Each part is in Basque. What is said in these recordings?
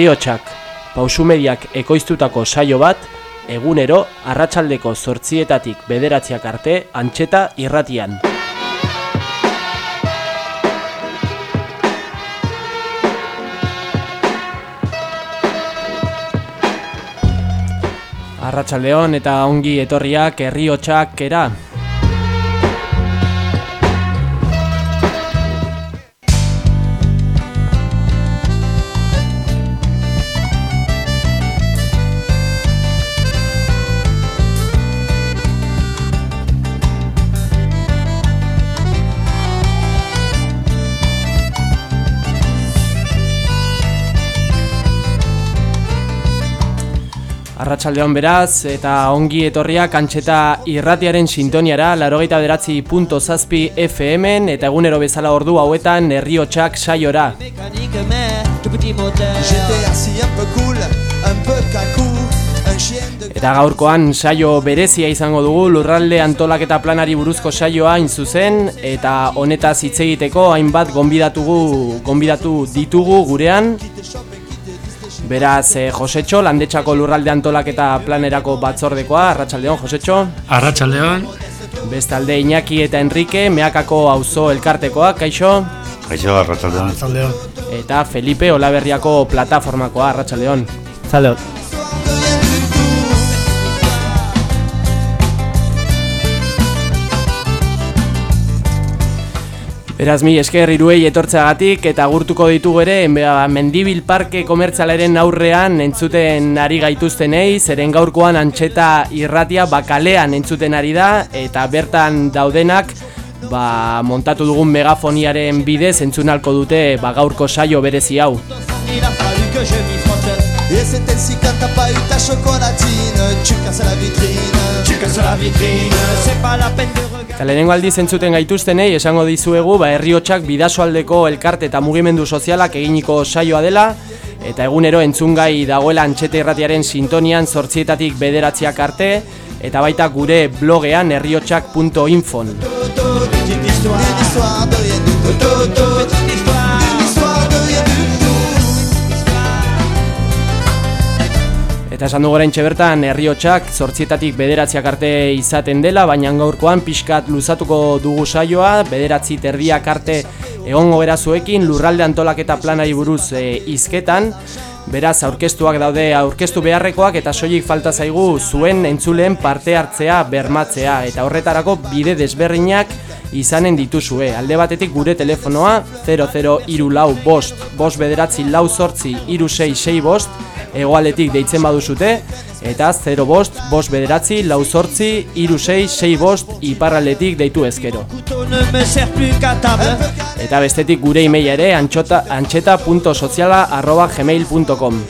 Herriotsak, pausumediak ekoiztutako saio bat, egunero, arratsaldeko zortzietatik bederatziak arte, antxeta irratian. Arratsaldeon eta ongi etorriak herriotsak era. Arratsaldeon beraz, eta ongi etorriak antxeta irratiaren sintoniara, larogeita beratzi punto zazpi FM, eta egunero bezala ordu hauetan herriotsak saiora. Eta gaurkoan saio berezia izango dugu, lurralde antolaketa planari buruzko saioa hain zuzen, eta honetaz hitz egiteko hainbat gonbidatugu, gonbidatu ditugu gurean, Beraz, eh, Josetxo, landetxako lurralde antolaketa planerako batzordekoa, Arratxaldeon, Josetxo. Arratxaldeon. Bestalde Iñaki eta Enrique, meakako auzo elkartekoa, kaixo. Kaixo, Arratxaldeon. Arratxaldeon. Eta Felipe, Olaberriako plataformakoa, Arratxaldeon. Arratxaldeon. Beraz mi esker iruei etortzeagatik eta gurtuko ditugu ere Mendibil Parke komertzialaren aurrean entzuten ari gaituztenei zeren gaurkoan antxeta irratia bakalean entzuten ari da eta bertan daudenak ba, montatu dugun megafoniaren bidez entzunalko dute ba, gaurko saio berezi hau. Tu casses la vitrine Tu casses la vitrine C'est pas la peine de Eta lehenengo aldiz entzuten gaituztenei esango dizuegu ba, herriotsak bidasoaldeko elkarte eta mugimendu sozialak eginiko saioa dela eta egunero entzungai dagoela antxete irratiaren sintonian zortzietatik bederatziak arte eta baita gure blogean herriotsak.info Eta esan dugu orain bertan herriotsak zortzietatik bederatziak arte izaten dela, baina gaurkoan pixkat luzatuko dugu saioa, bederatzi terdiak arte egongo zuekin lurralde antolaketa planari buruz e, izketan, beraz aurkeztuak daude aurkeztu beharrekoak eta soilik falta zaigu zuen entzuleen parte hartzea bermatzea, eta horretarako bide desberdinak izanen dituzue. Alde batetik gure telefonoa 00 iru lau bost, bost bederatzi lau sortzi iru sei sei bost, egoaletik deitzen baduzute eta 0 bost, bost bederatzi, lau sortzi, iru sei, sei bost, iparraletik deitu ezkero. Eta bestetik gure email ere antxeta.soziala arroba gmail.com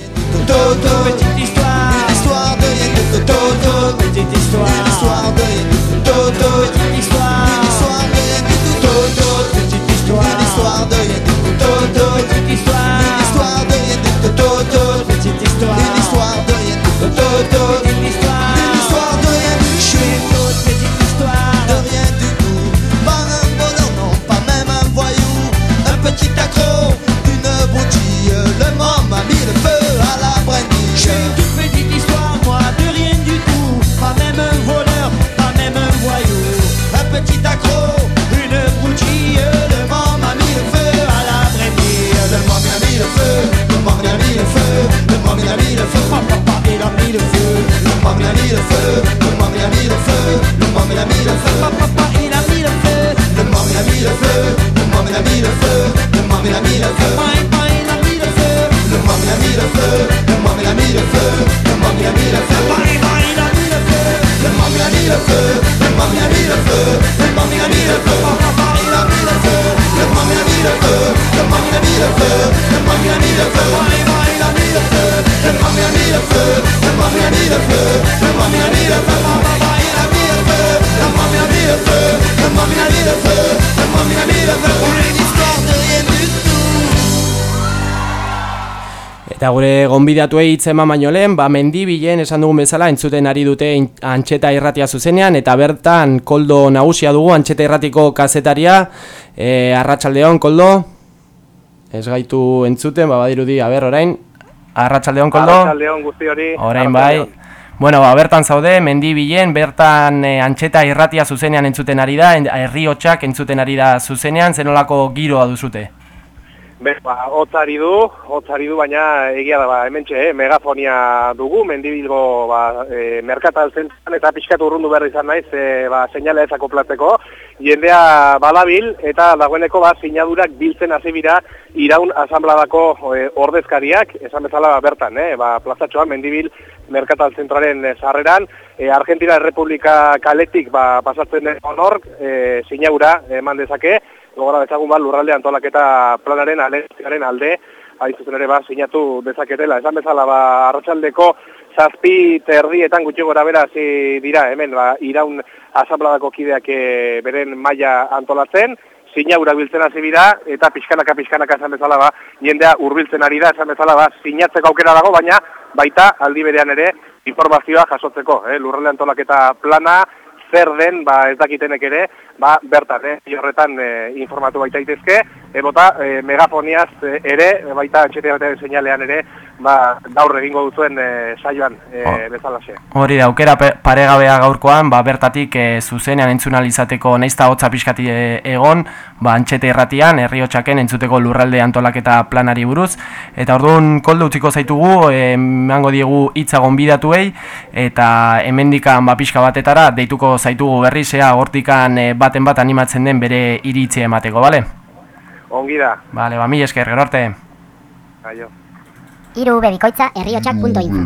feu, le môme il a mis le feu, le môme il a mis le feu, papa il a mis le feu, le môme il a mis le feu, le môme il a mis le feu, le môme il a mis le feu, papa il a mis le feu, le môme il a mis le feu, le môme il a mis le feu, le môme il a mis le feu, papa il a mis le feu, le môme il a mis le feu, le môme il a mis le feu, le môme il a mis le feu, papa il a mis le feu, le môme il a mis le feu, le môme il a mis le feu, le môme il a mis le feu, Eta gure gonbidatuei hitz eman baino lehen, ba mendibilen esan dugun bezala entzuten ari dute antxeta irratia zuzenean eta bertan koldo nagusia dugu antxeta irratiko kazetaria. E, arratsaldeon koldo. Ez gaitu entzuten, ba badirudi, a ber orain. Arratsaldeon koldo. Arratsaldeon guzti hori. Orain bai. Bueno, ba, bertan zaude, mendibilen, bertan e, antxeta irratia zuzenean entzuten ari da, herri hotxak entzuten ari da zuzenean, zenolako giroa duzute? Be, ba, otzari du, otzari du, baina egia da, ba, hemen txe, eh, megafonia dugu, mendibilgo ba, e, merkatal zentzen eta pixkatu urrundu behar izan naiz, e, ba, seinale ezako plateko, jendea balabil eta dagoeneko ba, sinadurak biltzen hasi bira iraun asambladako e, ordezkariak, esan bezala ba, bertan, eh, ba, plazatxoan mendibil merkatal zentraren e, sarreran, e, Argentina Republika kaletik ba, pasatzen den honor, e, sinadura eman dezake, gogora bezagun bat lurralde antolaketa planaren alezkaren alde, hain zuzen ere ba, sinatu dezaketela. Esan bezala, ba, arratsaldeko zazpi terrietan gutxi gora bera dira, hemen, ba, iraun asambladako kideak e, beren maila antolatzen, sinaura biltzen hasi bira, eta pixkanaka pixkanaka esan bezala ba, jendea hurbiltzen ari da, esan bezala ba, sinatzeko aukera dago, baina baita aldi berean ere informazioa jasotzeko, eh? lurralde antolaketa plana, zer den, ba, ez dakitenek ere, ba, bertan, eh, horretan eh, informatu baita itezke, eh, megafoniaz eh, ere, baita txete batean seinalean ere, ba, gaur egingo duzuen e, saioan e, bezalaxe. Hori da, aukera paregabea gaurkoan, ba, bertatik e, zuzenean entzunalizateko neizta hotza pixkati egon, ba, antxete erratian, herri hotxaken entzuteko lurralde antolaketa planari buruz, eta orduan koldo utziko zaitugu, e, mango diegu hitza gonbidatuei, eta hemendikan ba, pixka batetara, deituko zaitugu berri, zea, hortikan baten bat animatzen den bere iritzia emateko, bale? Ongi da. Bale, ba, mi esker, gero arte. Aio. Iru bebikoitza erriotxak.info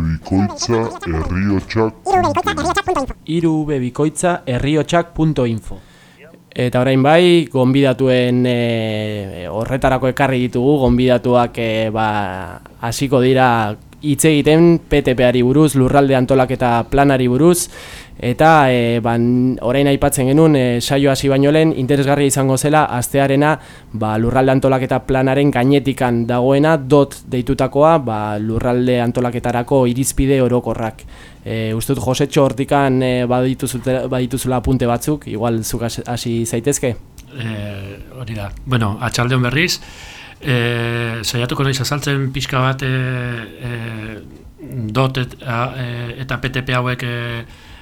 Iru bebikoitza erriotxak.info Eta orain bai, gonbidatuen e, horretarako ekarri ditugu, gonbidatuak e, ba, hasiko dira hitz egiten PTPari buruz, lurralde antolaketa planari buruz, eta e, ban, orain aipatzen genuen e, saio hasi baino lehen interesgarria izango zela astearena ba, lurralde antolaketa planaren gainetikan dagoena dot deitutakoa ba, lurralde antolaketarako irizpide orokorrak. E, Ustut Josetxo hortikan e, badituzula apunte batzuk, igual zuk hasi zaitezke? E, hori da, bueno, atxaldeon berriz, e, saiatuko naiz azaltzen pixka bat e, e, dot et, e, eta PTP hauek e,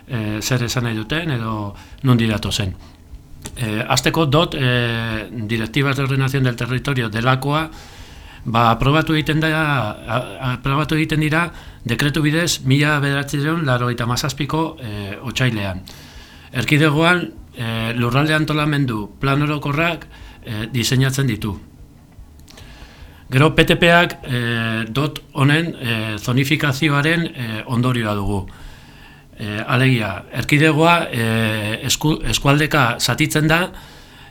e, zer esan nahi duten edo non didatu zen. E, azteko dot, e, Directivas de Ordenación del Territorio delakoa, ba, aprobatu egiten da, aprobatu egiten dira, dekretu bidez, mila bederatzen laro eta mazazpiko e, otxailean. Erkidegoan, e, lurralde antolamendu plan orokorrak e, diseinatzen ditu. Gero PTPak e, dot honen e, zonifikazioaren e, ondorioa dugu. E, alegia, erkidegoa e, esku, eskualdeka zatitzen da,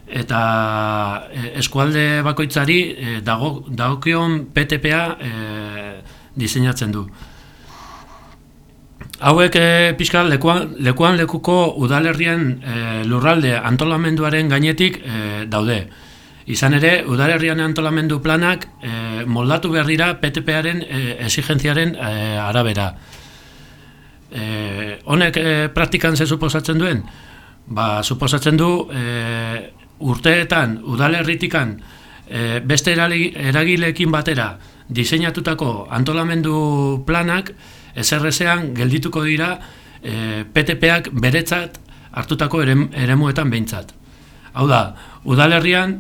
eta e, eskualde bakoitzari e, dago, dagokion PTPa e, diseinatzen du. Hauek e, pixka lekuan, lekuan lekuko udalerrien e, lurralde antolamenduaren gainetik e, daude. Izan ere, udalerrian antolamendu planak e, moldatu behar dira PTParen e, exigenziaren e, arabera. E, honek e, praktikan ze suposatzen duen? Ba, suposatzen du e, urteetan, udalerritikan, e, beste eragileekin batera diseinatutako antolamendu planak eserrezean geldituko dira e, PTPak beretzat hartutako eremuetan behintzat. Hau da, udalerrian,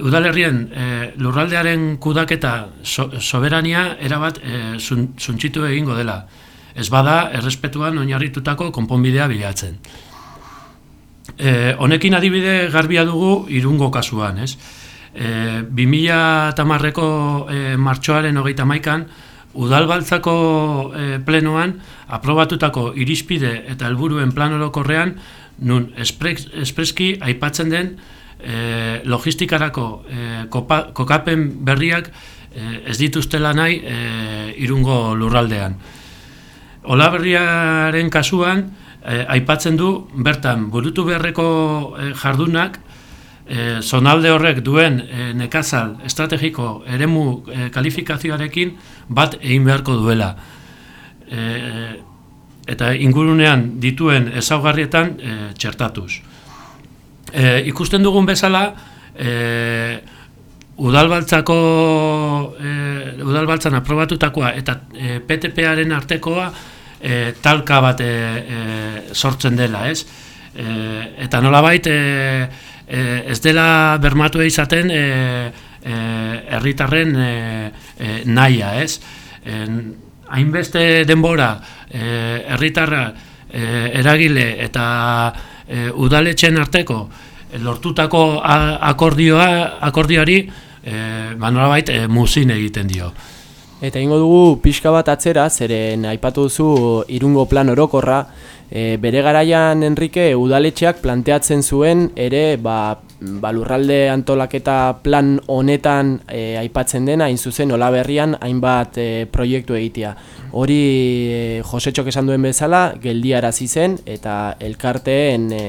udalerrien e, lurraldearen kudaketa soberania erabat e, zuntxitu egingo dela ez bada errespetuan oinarritutako konponbidea bilatzen. E, honekin adibide garbia dugu irungo kasuan, ez? E, 2000 tamarreko e, martxoaren hogeita maikan, udalbaltzako e, plenoan aprobatutako irizpide eta helburuen plan orokorrean nun espreski aipatzen den e, logistikarako e, kokapen berriak e, ez dituztela nahi e, irungo lurraldean. Olaberriaren kasuan, eh, aipatzen du, bertan, burutu beharreko eh, jardunak, eh, zonalde horrek duen eh, nekazal estrategiko eremu eh, kalifikazioarekin bat egin beharko duela. Eh, eta ingurunean dituen ezaugarrietan eh, txertatuz. Eh, ikusten dugun bezala, eh, udalbaltzako e, udalbaltzan aprobatutakoa eta e, PTParen artekoa e, talka bat e, e, sortzen dela, ez? E, eta nolabait e, e, ez dela bermatu izaten e, e, herritarren e, e, naia, ez? E, hainbeste denbora e, herritarra e, eragile eta e, udaletxen arteko lortutako akordioa akordioari e, ba nolabait e, muzin egiten dio. Eta ingo dugu pixka bat atzera, zeren aipatu duzu irungo plan orokorra, e, bere garaian Enrique udaletxeak planteatzen zuen ere ba, balurralde antolaketa plan honetan e, aipatzen dena, hain zuzen olaberrian hainbat e, proiektu egitea. Hori e, Josetxok esan duen bezala, geldiarazi zen eta elkarteen e,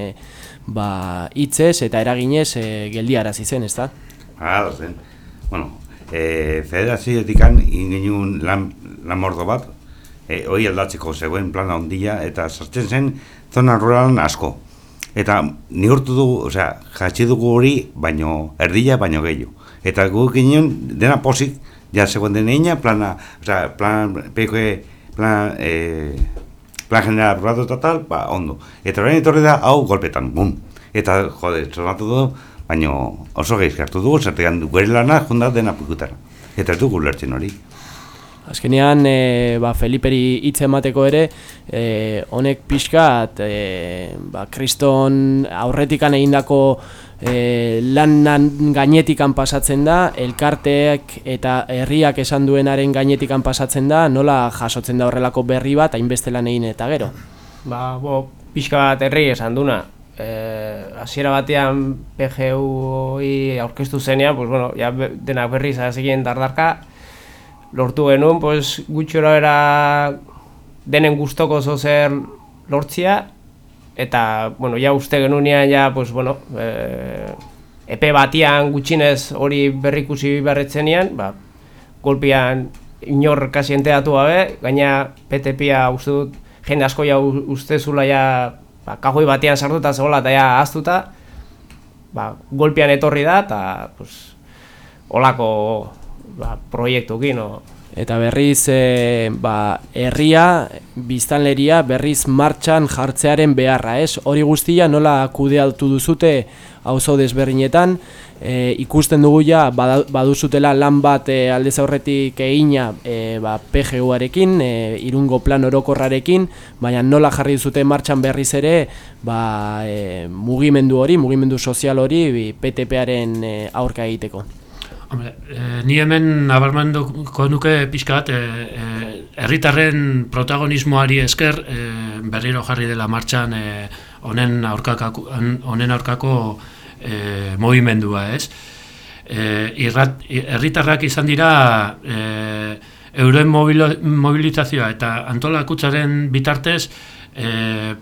ba, itzez eta eraginez e, geldiarazi zen, ez da? Ah, zen. Bueno, e, federazioetik ingenun lan, lan mordo bat, e, hoi aldatzeko zegoen plana ondia, eta sartzen zen zona ruralan asko. Eta ni urtu dugu, osea, jatsi dugu hori, baino erdila, baino gehiago. Eta gu ginen dena posik, ja zegoen deneina, plana, osea, plan, peko, plan, e, plan general aprobatu eta tal, ba, ondo. Eta horrein etorri da, hau golpetan, bum. Eta, jode, zonatu dugu, baina oso gehiz hartu dugu, zertean gure lana junda dena pikutara. Eta ez dugu lertzen hori. Azkenean, e, ba, Feliperi hitz emateko ere, e, honek pixkat, e, ba, kriston aurretikan egindako e, lan gainetikan pasatzen da, elkarteek eta herriak esan duenaren gainetikan pasatzen da, nola jasotzen da horrelako berri bat, hainbeste lan egin eta gero? Ba, bo, pixka bat herri esan duna, eh, hasiera batean PGU-i aurkeztu zenean, pues, bueno, ja denak berriz azekien dardarka, lortu genuen, pues, gutxora era denen gustoko zozer lortzia, eta, bueno, ja uste genunean, ja, pues, bueno, e, epe batian gutxinez hori berrikusi berretzenean, ba, golpian inor kasi enteatu gabe, gaina PTP-a uste dut, jende asko ja uste zula ja ba, kajoi batean sartuta zegoela eta ja aztuta, ba, golpean etorri da, eta pues, olako ba, proiektukin. No? Eta berriz, e, ba, herria, biztanleria, berriz martxan jartzearen beharra, ez? Hori guztia nola kudealtu duzute auzo desberdinetan, e, ikusten dugu ja baduzutela lan bat e, aldez aurretik egina e, ba, PGU-arekin, e, irungo plan orokorrarekin, baina nola jarri duzute martxan berriz ere ba, e, mugimendu hori, mugimendu sozial hori PTP-aren e, aurka egiteko. Hombre, e, ni hemen nabarmenduko nuke pixka bat, herritarren protagonismoari esker e, berriro jarri dela martxan honen aurkako, honen aurkako e, movimendua, ez? E, irrat, erritarrak izan dira e, euren mobilizazioa eta antolakutzaren bitartez e,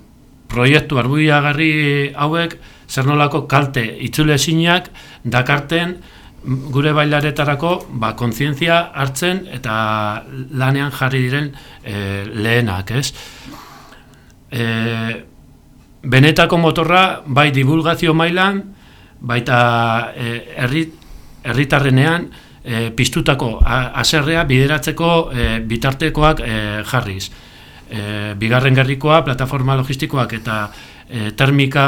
proiektu arbuiagarri hauek zer nolako kalte itzule zinak dakarten gure bailaretarako ba, kontzientzia hartzen eta lanean jarri diren e, lehenak, ez? E, benetako motorra bai divulgazio mailan, baita e, herritarrenean e, piztutako haserrea bideratzeko e, bitartekoak e, jarriz. E, bigarren gerrikoa, plataforma logistikoak eta e, termika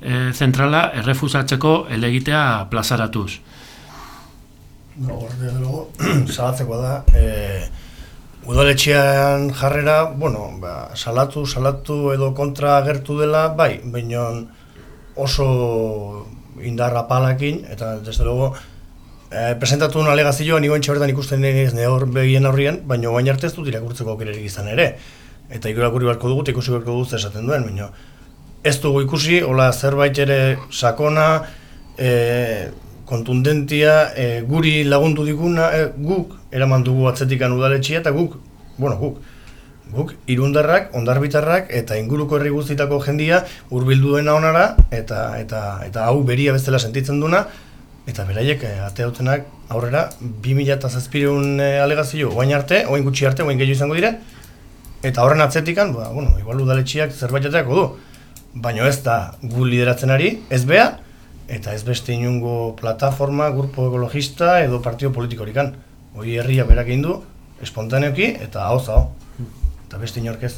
e, zentrala errefusatzeko elegitea plazaratuz. No, salatzeko da, e, udaletxean jarrera, bueno, ba, salatu, salatu edo kontra agertu dela, bai, baina oso indarra palakin, eta desde luego, e, presentatu un alegazioa nigoen bertan ikusten ez ne hor begien aurrian, baina bain arte ez dut irakurtzeko aukererik izan ere. Eta irakurri beharko dugu, ikusi beharko dugu esaten duen, baina ez dugu ikusi, hola zerbait ere sakona, e, kontundentia, e, guri lagundu diguna, e, guk eraman dugu atzetikan udaletxia, eta guk, bueno, guk, guk irundarrak, ondarbitarrak eta inguruko herri guztitako jendia hurbildu dena onara eta eta eta hau beria bezala sentitzen duna eta beraiek eh, ateautenak aurrera 2700 eh, alegazio orain arte, orain gutxi arte, orain gehiago izango dira eta horren atzetikan, ba, bueno, igual udaletxiak zerbait du. Baina ez da gu lideratzen ari, ez bea, eta ez beste inungo plataforma, grupo ekologista edo partio politikorikan. Hoi herria berak egin du, espontaneoki eta hau zao. Eta beste inorkez.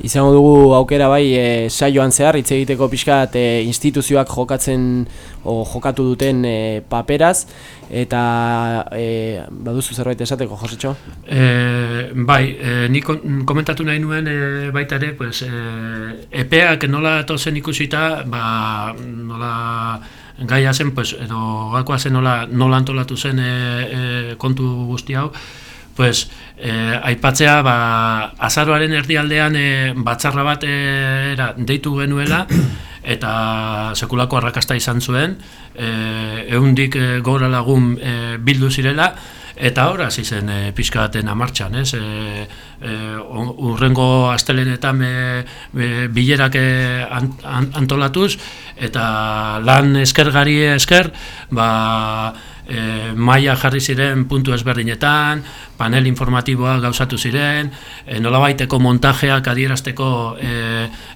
Izango dugu aukera bai e, saioan zehar hitz egiteko pixkat e, instituzioak jokatzen o jokatu duten e, paperaz eta e, baduzu zerbait esateko Josetxo? E, bai, e, ni komentatu nahi nuen e, baita ere, pues, e, epeak nola tozen ikusita, ba, nola gaia zen, pues, edo gakoa zen nola, nola antolatu zen e, e, kontu guzti hau, pues, eh, aipatzea ba, azaroaren erdialdean eh, batzarra bat eh, era, deitu genuela eta sekulako arrakasta izan zuen eh, eundik eh, gora lagun eh, bildu zirela eta hor hasi zen eh, pixka batena martxan, ez? Eh, eh, urrengo astelenetan eh, eh, bilerak an- antolatuz eta lan eskergari esker ba, e, maila jarri ziren puntu ezberdinetan, panel informatiboa gauzatu ziren, e, nolabaiteko montajeak adierazteko e,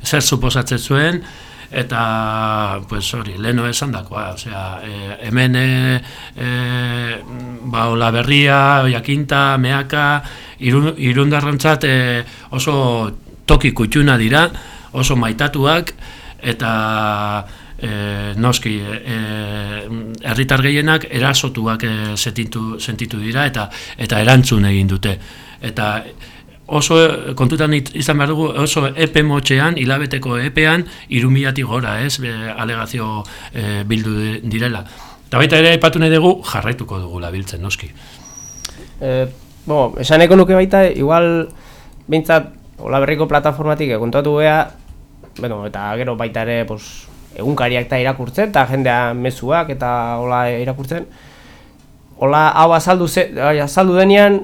zer suposatzen zuen, eta pues hori, leno esan dakoa, osea, e, hemen e, e, ba, Ola Berria, Oiakinta, Meaka, irun, irundarrantzat e, oso toki kutxuna dira, oso maitatuak, eta e, noski e, herritar gehienak erasotuak e, sentitu, sentitu dira eta eta erantzun egin dute. Eta oso kontutan izan behar dugu oso epe motxean, hilabeteko epean, irumilatik gora, ez, be, alegazio e, bildu di- direla. Eta baita ere aipatu nahi dugu jarraituko dugula biltzen, noski. Eh, bueno, esaneko nuke baita, igual, bintzat, Ola Berriko plataformatik kontatu gea, bueno, eta gero baita ere, pues, egunkariak eta irakurtzen, eta jendea mezuak eta hola irakurtzen. Hola, hau azaldu, ze, ai, azaldu denean,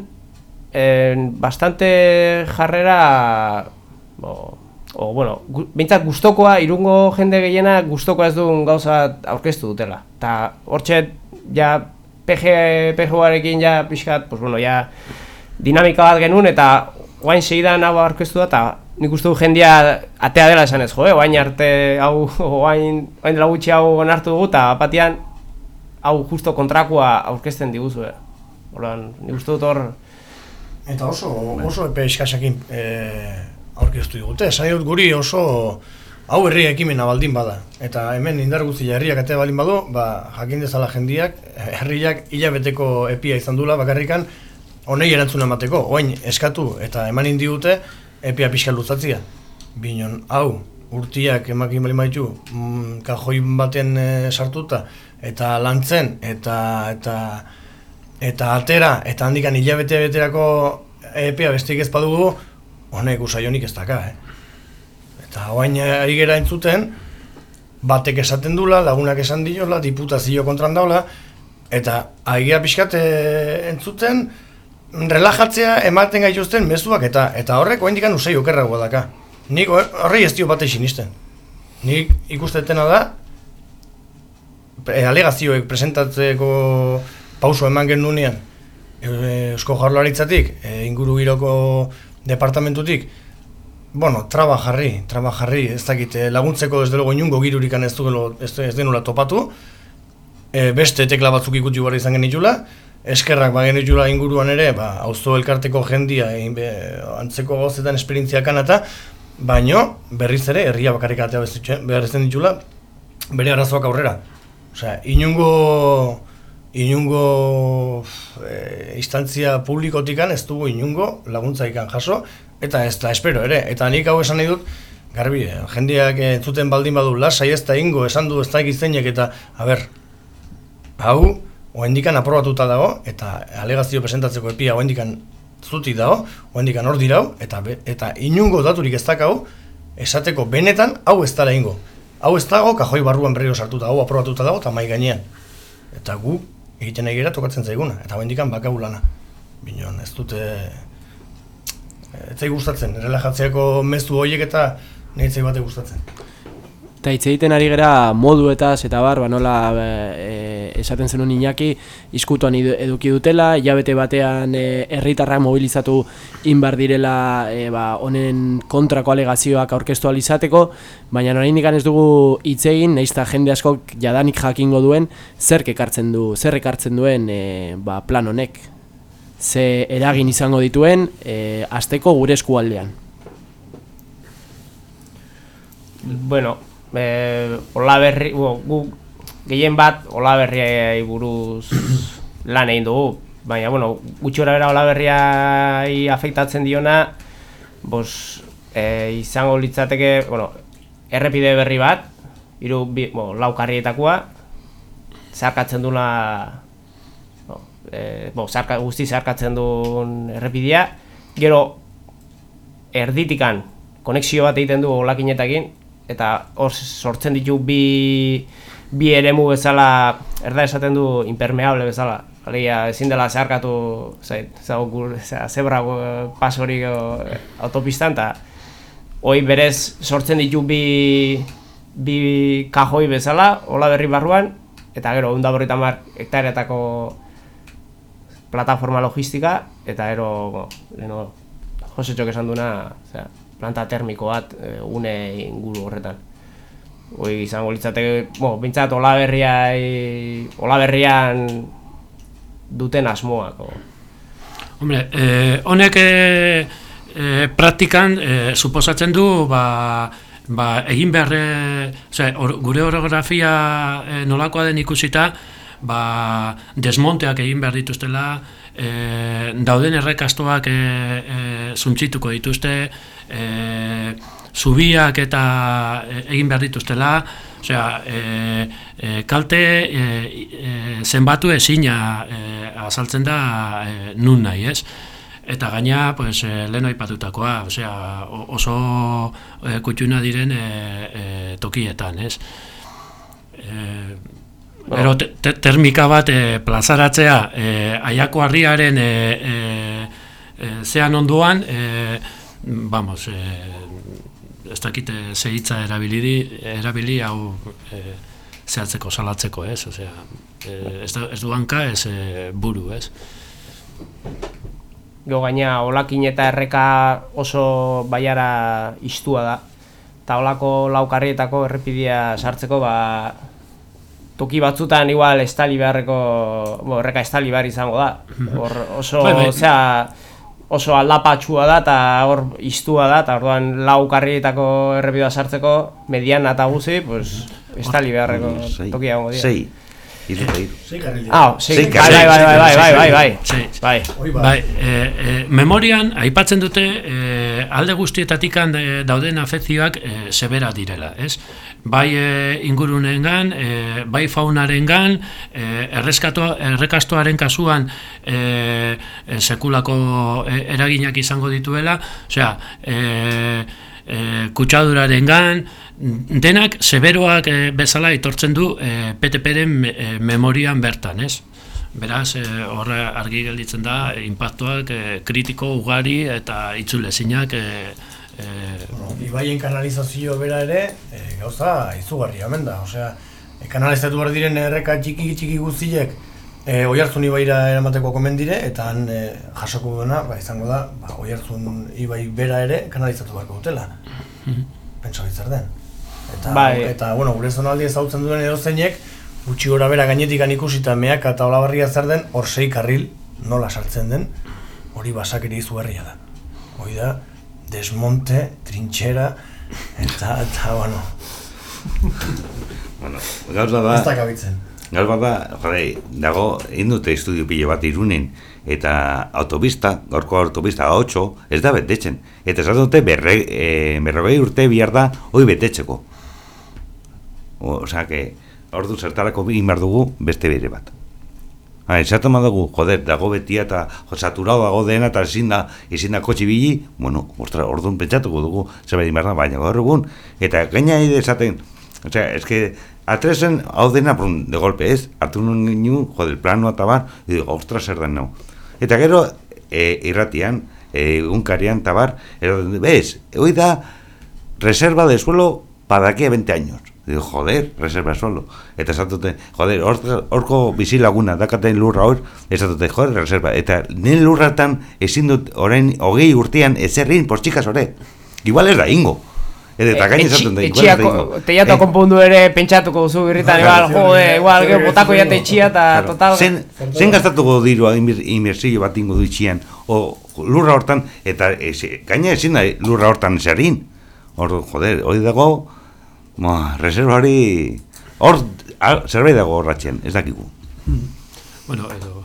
en, bastante jarrera, bo, o, bueno, gu, bintzat gustokoa, irungo jende gehiena gustokoa ez duen gauza aurkeztu dutela. Eta hortxe, ja, PG, PGarekin ja pixkat, pues bueno, ja, dinamika bat genuen, eta guain segidan hau aurkeztu da, eta nik uste du jendia atea dela esan ez, jo, eh? guain arte, hau, guain, guain dela gutxi hau onartu dugu, eta batian, hau justo kontrakoa aurkezten diguzu, eh? Orduan, nik uste dut hor, Eta oso, oso epe eskasakin e, aurkeztu digute. Esan dut guri oso hau herria ekimena baldin bada. Eta hemen indar guztia herriak atea baldin badu, ba, jakin dezala jendiak, herriak hilabeteko epia izan dula bakarrikan honei erantzuna emateko. Oain eskatu eta eman indiute epia pixka luzatzia. Binon, hau, urtiak emakin bali maitu, mm, kajoi baten e, sartuta, eta lantzen, eta, eta eta atera, eta handikan hilabete beterako epea besteik ez badugu, honek usaionik ez daka, eh? Eta oain ari gera entzuten, batek esaten dula, lagunak esan diola, diputazio kontran daula, eta aigia pixkat eh, entzuten, relajatzea ematen gaituzten mezuak, eta eta horrek oaindikan usai okerragoa daka. Nik hor- horrei ez dio bate sinisten. Nik ikustetena da, e, alegazioek presentatzeko pauso eman genunean e, Eusko Jaurlaritzatik, e, inguru giroko departamentutik, bueno, traba jarri, traba jarri, ez dakit, e, laguntzeko desde luego inungo girurikan ez, dugelo, ez, ez denula topatu, e, beste tekla batzuk ikutu behar izan genitula, eskerrak ba genitula inguruan ere, ba, auzo elkarteko jendia, egin be, antzeko gauzetan esperientziakan eta, baino, berriz ere, herria bakarrik atea behar izan ditula, bere arazoak aurrera. Osea, inungo inungo e, instantzia publikotikan ez dugu inungo laguntza ikan jaso, eta ez da espero ere. Eta nik hau esan nahi dut, garbi, eh, jendeak entzuten baldin badu lasai ez da ingo, esan du ez da eta, a ber, hau, oendikan aprobatuta dago, eta alegazio presentatzeko epia oendikan zutik dago, oendikan hor dirau, eta, eta inungo daturik ez dakau, esateko benetan hau ez dara ingo. Hau ez dago, kajoi barruan berriro sartuta, hau aprobatuta dago, eta mai gainean. Eta gu, egiten gera tokatzen zaiguna, eta oendikan bakagu lana. Binon, ez dute... Ez zai gustatzen, relajatzeako mezu horiek eta nahi zai bate gustatzen. Eta hitz egiten ari gera moduetaz eta bar, ba nola e, esaten zenun Iñaki, iskutuan eduki dutela, hilabete batean e, herritarrak mobilizatu inbar direla e, ba, honen kontrako alegazioak aurkeztu izateko, baina oraindik ez dugu hitz egin, naizta jende askok jadanik jakingo duen zer ekartzen du, zer ekartzen duen e, ba, plan honek. Ze eragin izango dituen e, asteko gure eskualdean. Bueno, e, ola berri, gu, gehien bat ola berriai buruz lan egin dugu. Baina, bueno, gutxi hori bera ola berriai afektatzen diona, bos, e, izango litzateke, bueno, errepide berri bat, iru, bi, bo, lau karrietakoa, zarkatzen duna, bo, e, bo, zarka, guzti zarkatzen duen errepidea, gero, erditikan, konexio bat egiten du olakinetakin, eta hor sortzen ditu bi bi eremu bezala erda esaten du impermeable bezala. Alegia ezin dela zeharkatu zait zago zebra pas hori autopistan ta hoi berez sortzen ditu bi bi kajoi bezala hola berri barruan eta gero 150 hektareetako plataforma logistika eta gero leno Jose Txok esan duna, planta termiko bat e, une inguru horretan. Hoi izango litzateke, bo, bintzat olaberriai, olaberrian duten asmoak. Hombre, eh, honek eh, eh, praktikan eh, suposatzen du, ba, ba, egin behar, e, or, gure orografia eh, nolakoa den ikusita, ba, desmonteak egin behar dituztela, e, dauden errekastoak e, e, zuntzituko dituzte, e, zubiak eta egin behar dituztela, osea, e, e, kalte e, e, zenbatu ezina e, azaltzen da e, nun nahi, ez? Eta gaina, pues, e, lehen oipatutakoa, osea, oso e, kutxuna diren e, e, tokietan, ez? E, Ero te, termika bat e, plazaratzea e, aiako harriaren e, e, zean onduan, e, vamos, e, ez dakite zehitza erabili, erabili hau e, zehatzeko, salatzeko, ez? Osea, e, ez, ez du hanka, ez e, buru, ez? Go gaina, olakin eta erreka oso baiara istua da. Eta olako laukarrietako errepidia sartzeko, ba, toki batzutan igual estali beharreko, bo, erreka estali behar izango da. Mhm. Hor oso, bai, bai. osea, oso aldapatxua da eta hor istua da, eta orduan lau karrietako errepidua sartzeko, median eta guzi, pues, estali beharreko tokia gongo dira. Sei. Iru iru. Sei. Ah, sei karri. Bai, bai, bai, bai, bai, bai, bai. Bai, bai. bai. Eh, eh, memorian, aipatzen dute, eh, alde guztietatik dauden afezioak eh, sebera direla, ez? Bai e, ingurunengan, e, bai faunarengan, e, errekastoaren kasuan e, e, sekulako e, eraginak izango dituela, osea, e, e, kutsadurarengan, denak seberoak e, bezala itortzen du e, PTP-ren e, memorian bertan, ez? Beraz, horre argi gelditzen da, impactuak kritiko ugari eta itzulezinak e, Bueno, ibaien kanalizazio bera ere, e, gauza izugarri hemen da, osea, e, kanalizatu behar diren erreka txiki txiki guztiek e, oi hartzun ibaira eramateko komen dire, eta han e, jasoko duena, ba, izango da, ba, oi hartzun ibai bera ere kanalizatu beharko dutela. Mhm. Pentsa bitzar den. Eta, bai. eta bueno, gure zonaldi ez hautzen duen edo zeinek, gutxi gora bera gainetik ikusita meak eta olabarria zer den, hor sei karril nola sartzen den, hori basakeri izugarria da. Hoi da, desmonte, trintxera, eta, eta, bueno... bueno, gauza da... Ez da kabitzen. Gauza da, jare, dago, indute estudio pile bat irunen, eta autobista, gorko autobista 8, ez da betetzen. Eta ez dute berre, e, urte bihar da, hoi betetzeko. O, sea, que, ordu zertarako egin dugu beste bere bat. Ha, esaten dugu, joder, dago betia eta saturau dago dena eta ezin da, ezin da kotxi bili, bueno, ostra, orduan pentsatuko dugu, zerbait inbarna, baina gaur egun, eta gaina ide esaten, osea, eske, atresen hau dena, brun, de golpe, ez, hartu nun ginu, joder, plano eta bar, e, ostra, zer den nau. Eta gero, e, irratian, e, unkarian, eta bar, ez, hoi da, reserva de suelo para aquí a 20 años. Digo, joder, reserva suelo. Eta esatute, joder, hor- horko bizilaguna dakaten lurra hor, esatute, joder, reserva. Eta nire lurratan ezin dut orain hogei urtean ezerrin portxikas ore. Igual ez da ingo. Eta eta gain esaten da, igual ez da ingo. Eh, konpondu ere pentsatuko duzu birritan, igual, jode, igual, gero botako jate etxia eta Claro. total... Zen, zen gastatuko dirua inbertsio bat ingo du itxian, o lurra hortan, eta gaina ezin da lurra hortan zerin. Hor, joder, hori dago, ma, reserva hori, hor, zerbait dago horratxen, ez dakigu. Bueno, edo,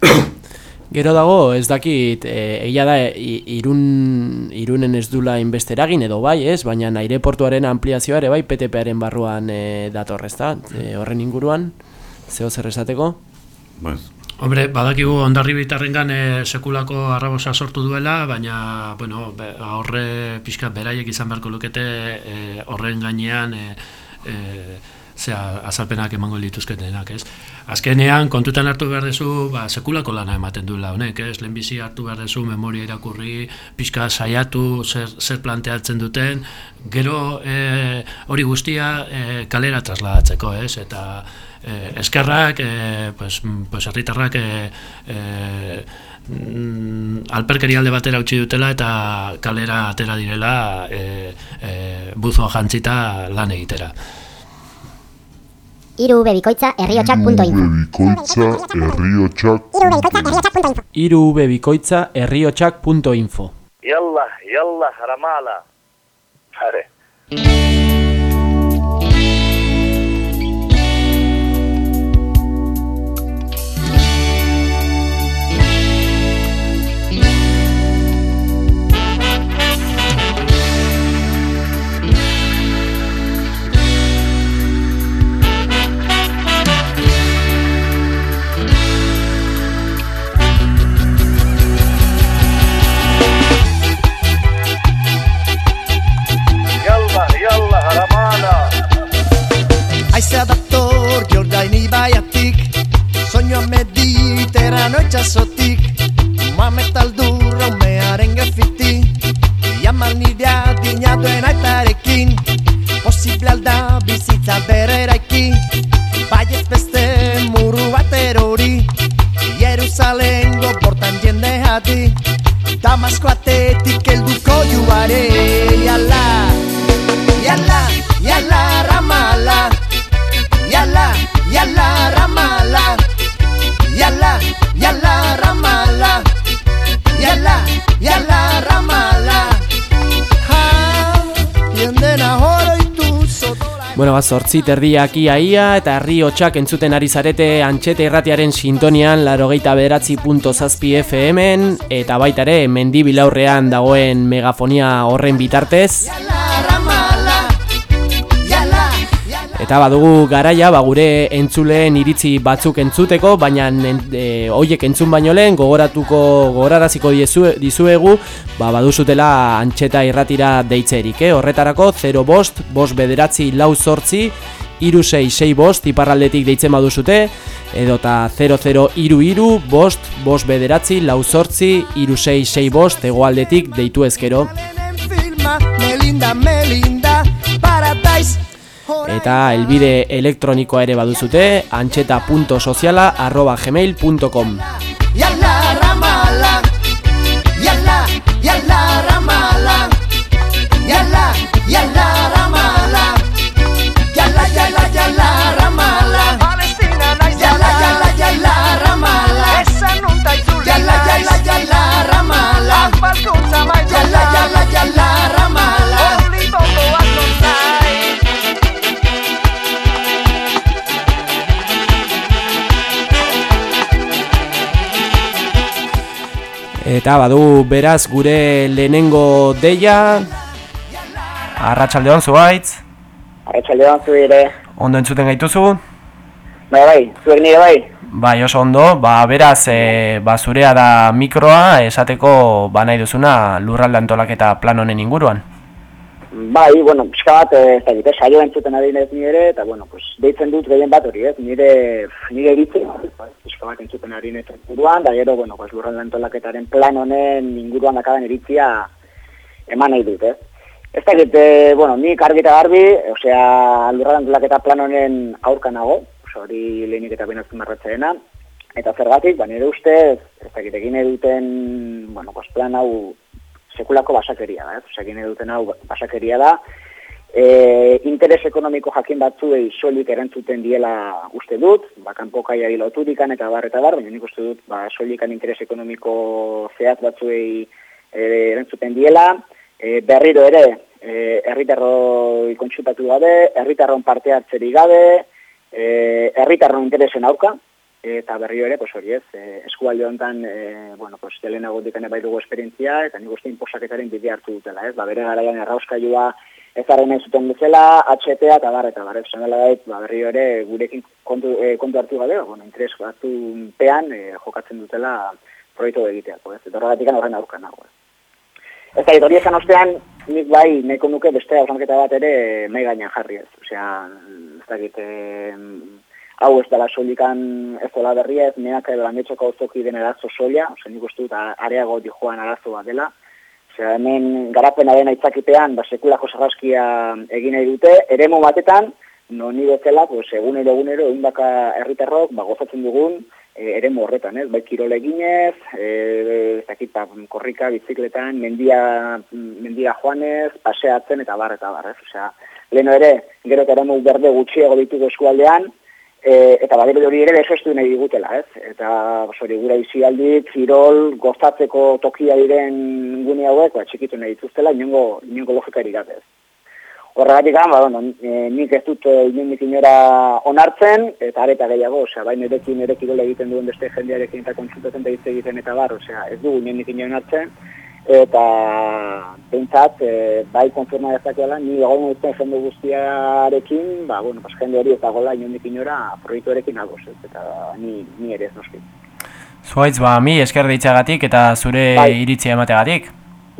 Gero dago, ez dakit, e, egia da, irun, irunen ez dula inbeste eragin edo bai, ez? Baina aireportuaren ampliazioa ere bai, PTParen barruan e, dator, ez da? E, horren inguruan, zeo zer esateko? Bueno, Hombre, badakigu ondarri bitarrengan e, sekulako arrabosa sortu duela, baina, bueno, be, horre pixka beraiek izan beharko lukete e, horren gainean e, e, zea, azalpenak emango lituzketenak, ez? Azkenean, kontutan hartu behar dezu, ba, sekulako lana ematen duela honek, ez? Lehenbizi hartu behar dezu, memoria irakurri, pixka saiatu, zer, zer planteatzen duten, gero e, hori guztia e, kalera trasladatzeko, ez? Eta eh, eskerrak, eh, pues, mm, pues herritarrak eh, eh, alperkeri alde batera utzi dutela eta kalera atera direla eh, eh, buzoa jantzita lan egitera. Hiru bikoitza herriotsak.info. Bikoitza herriotsak Hiru bikoitza herriotsak.info Yalla, yalla, Ramala. Hare. Jordain ibaiatik Soinua mediterrano itxasotik Mame taldurra umearen gefiti Iamal nidea dinatuen aitarekin Posible alda bizitza bereraiki Baiez beste muru bat erori Jerusalengo portan jende hati Damasko atetik elduko juare Yala, yala ramala. Yala, yala ramala. Yala, yala ramala. Ha, ituzo Bueno, ba, zortzi terdiak ia ia eta herri hotxak entzuten ari zarete antxete irratiaren sintonian larogeita bederatzi punto zazpi FM-en eta baita ere mendibilaurrean dagoen megafonia horren bitartez Eta badugu garaia, ba, gure entzuleen iritzi batzuk entzuteko, baina e, hoiek entzun baino lehen gogoratuko gogoraraziko dizuegu, ba, baduzutela antxeta irratira deitzerik, eh? horretarako 0 bost, bost bederatzi lau zortzi, iru sei sei bost iparraldetik deitzen baduzute, edota 00 iru iru, bost, bost bederatzi lau zortzi, iru sei sei bost egoaldetik deitu ezkero. Melinda, Melinda, Paradise Eta elbide elektronikoa ere baduzute, antxeta.soziala arroba gmail.com Eta badu beraz gure lehenengo deia Arratxaldeon zuaitz Arratxaldeon zu ere. Ondo entzuten gaituzu? Bai, bai, zuek nire bai. Bai oso ondo, ba beraz e, ba zurea da mikroa esateko ba nahi duzuna lurralde antolaketa plan honen inguruan Bai, bueno, pixka bat, eh, ez dakit, eh, saio entzuten ari nez nire, eta, bueno, pues, deitzen dut gehien bat hori, ez, nire, nire iritzen, bai, pixka bat entzuten ari nez inguruan, da gero, bueno, pues, lurralde antolaketaren plan honen inguruan dakadan iritzia eman nahi dut, ez. Ez dakit, e, bueno, nik argi eta garbi, osea, lurraren eta plan honen aurka nago, hori lehenik eta benazten marratzaena, eta zergatik, ba, nire ustez, ez dakit, egin eduten, bueno, pues plan hau sekulako basakeria da, ez? Osea, egin eduten hau basakeria da, e, interes ekonomiko jakin batzuei soilik erantzuten diela uste dut, ba, kanpokaiari loturikan eta bar eta bar, baina nik uste dut, ba, soilikan interes ekonomiko zehat batzuei e, erantzuten diela, e, berriro ere, e, herritarroi kontsultatu gabe, herritarron parte hartzeri gabe, e, herritarron interesen aurka, eta berriro ere, pues hori ez, e, eskualde honetan, e, bueno, pues, delenago dikane bai dugu esperientzia, eta nik uste inposaketaren bide hartu dutela, ez, ba, bere garaian errauskailua ez arren zuten bezala, HTA eta bar, eta bar, ez ba, berri ere gurekin kontu, e, kontu hartu gabe, bueno, interes hartu pean e, jokatzen dutela proiektu egiteako, ez, eta horregatik horren aurkan nago, ez. Ez da, hori esan ostean, nik bai, neko nuke beste hausanketa bat ere mai gainean jarri ez. Osea, ez da, e, hau ez dela solikan ez dela berria ez, neak edo landetxoko auzoki den arazo solia, osea, nik uste dut areago di joan arazo bat dela, Osea, hemen garapena dena itzakipean, ba, sekulako sarraskia egin nahi dute, eremu batetan, no ni bezala, pues, egunero, egunero, egin baka ba, gozatzen dugun, e, eremu horretan, ez? Bai kirole eginez, e, ez dakit, ba, korrika, bizikletan, mendia, mendia joanez, paseatzen eta bar, eta bar, ez? Osea, leheno ere, gero eta eremu berde gutxiago ditugu eskualdean, E, eta badire hori ere desestu nahi digutela, ez? Eta hori gura izi aldi, kirol, gozatzeko tokia diren gune hauek, ba, txikitu nahi dituztela, inongo, inongo logika erigat ez. Horregatik ba, bueno, e, nik ez dut e, inondik inora onartzen, eta areta gehiago, osea, bain erekin ere kirol egiten duen beste jendearekin eta kontsultatzen da egiten eta bar, osea, ez dugu inondik inora onartzen, eta pentsat, e, bai konfirma dezakeela, ni egon duten jende guztiarekin, ba, bueno, pas jende hori eta gola inondik inora proiektuarekin agoz, eta ni, ni ere ez noski. Zuaitz, ba, mi esker deitzagatik eta zure bai. iritzia emategatik?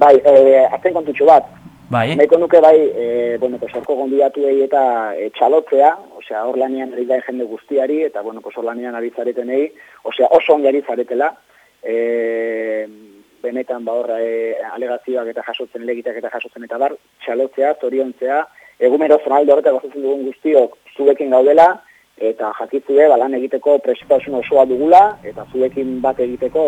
Bai, e, azten kontutxo bat. Bai. Naiko nuke bai, e, bueno, pues orko gondiatu eta e, txalotzea, osea, hor lanian ari da jende guztiari, eta, bueno, pues hor lanian ari zareten osea, oso ongi zaretela, e, benetan ba horra e, alegazioak eta jasotzen legitak eta jasotzen eta bar, txalotzea, zoriontzea, egumero zonalde horretak gozatzen dugun guztiok zuekin gaudela, eta jakitzue balan egiteko presipausun osoa dugula, eta zuekin bat egiteko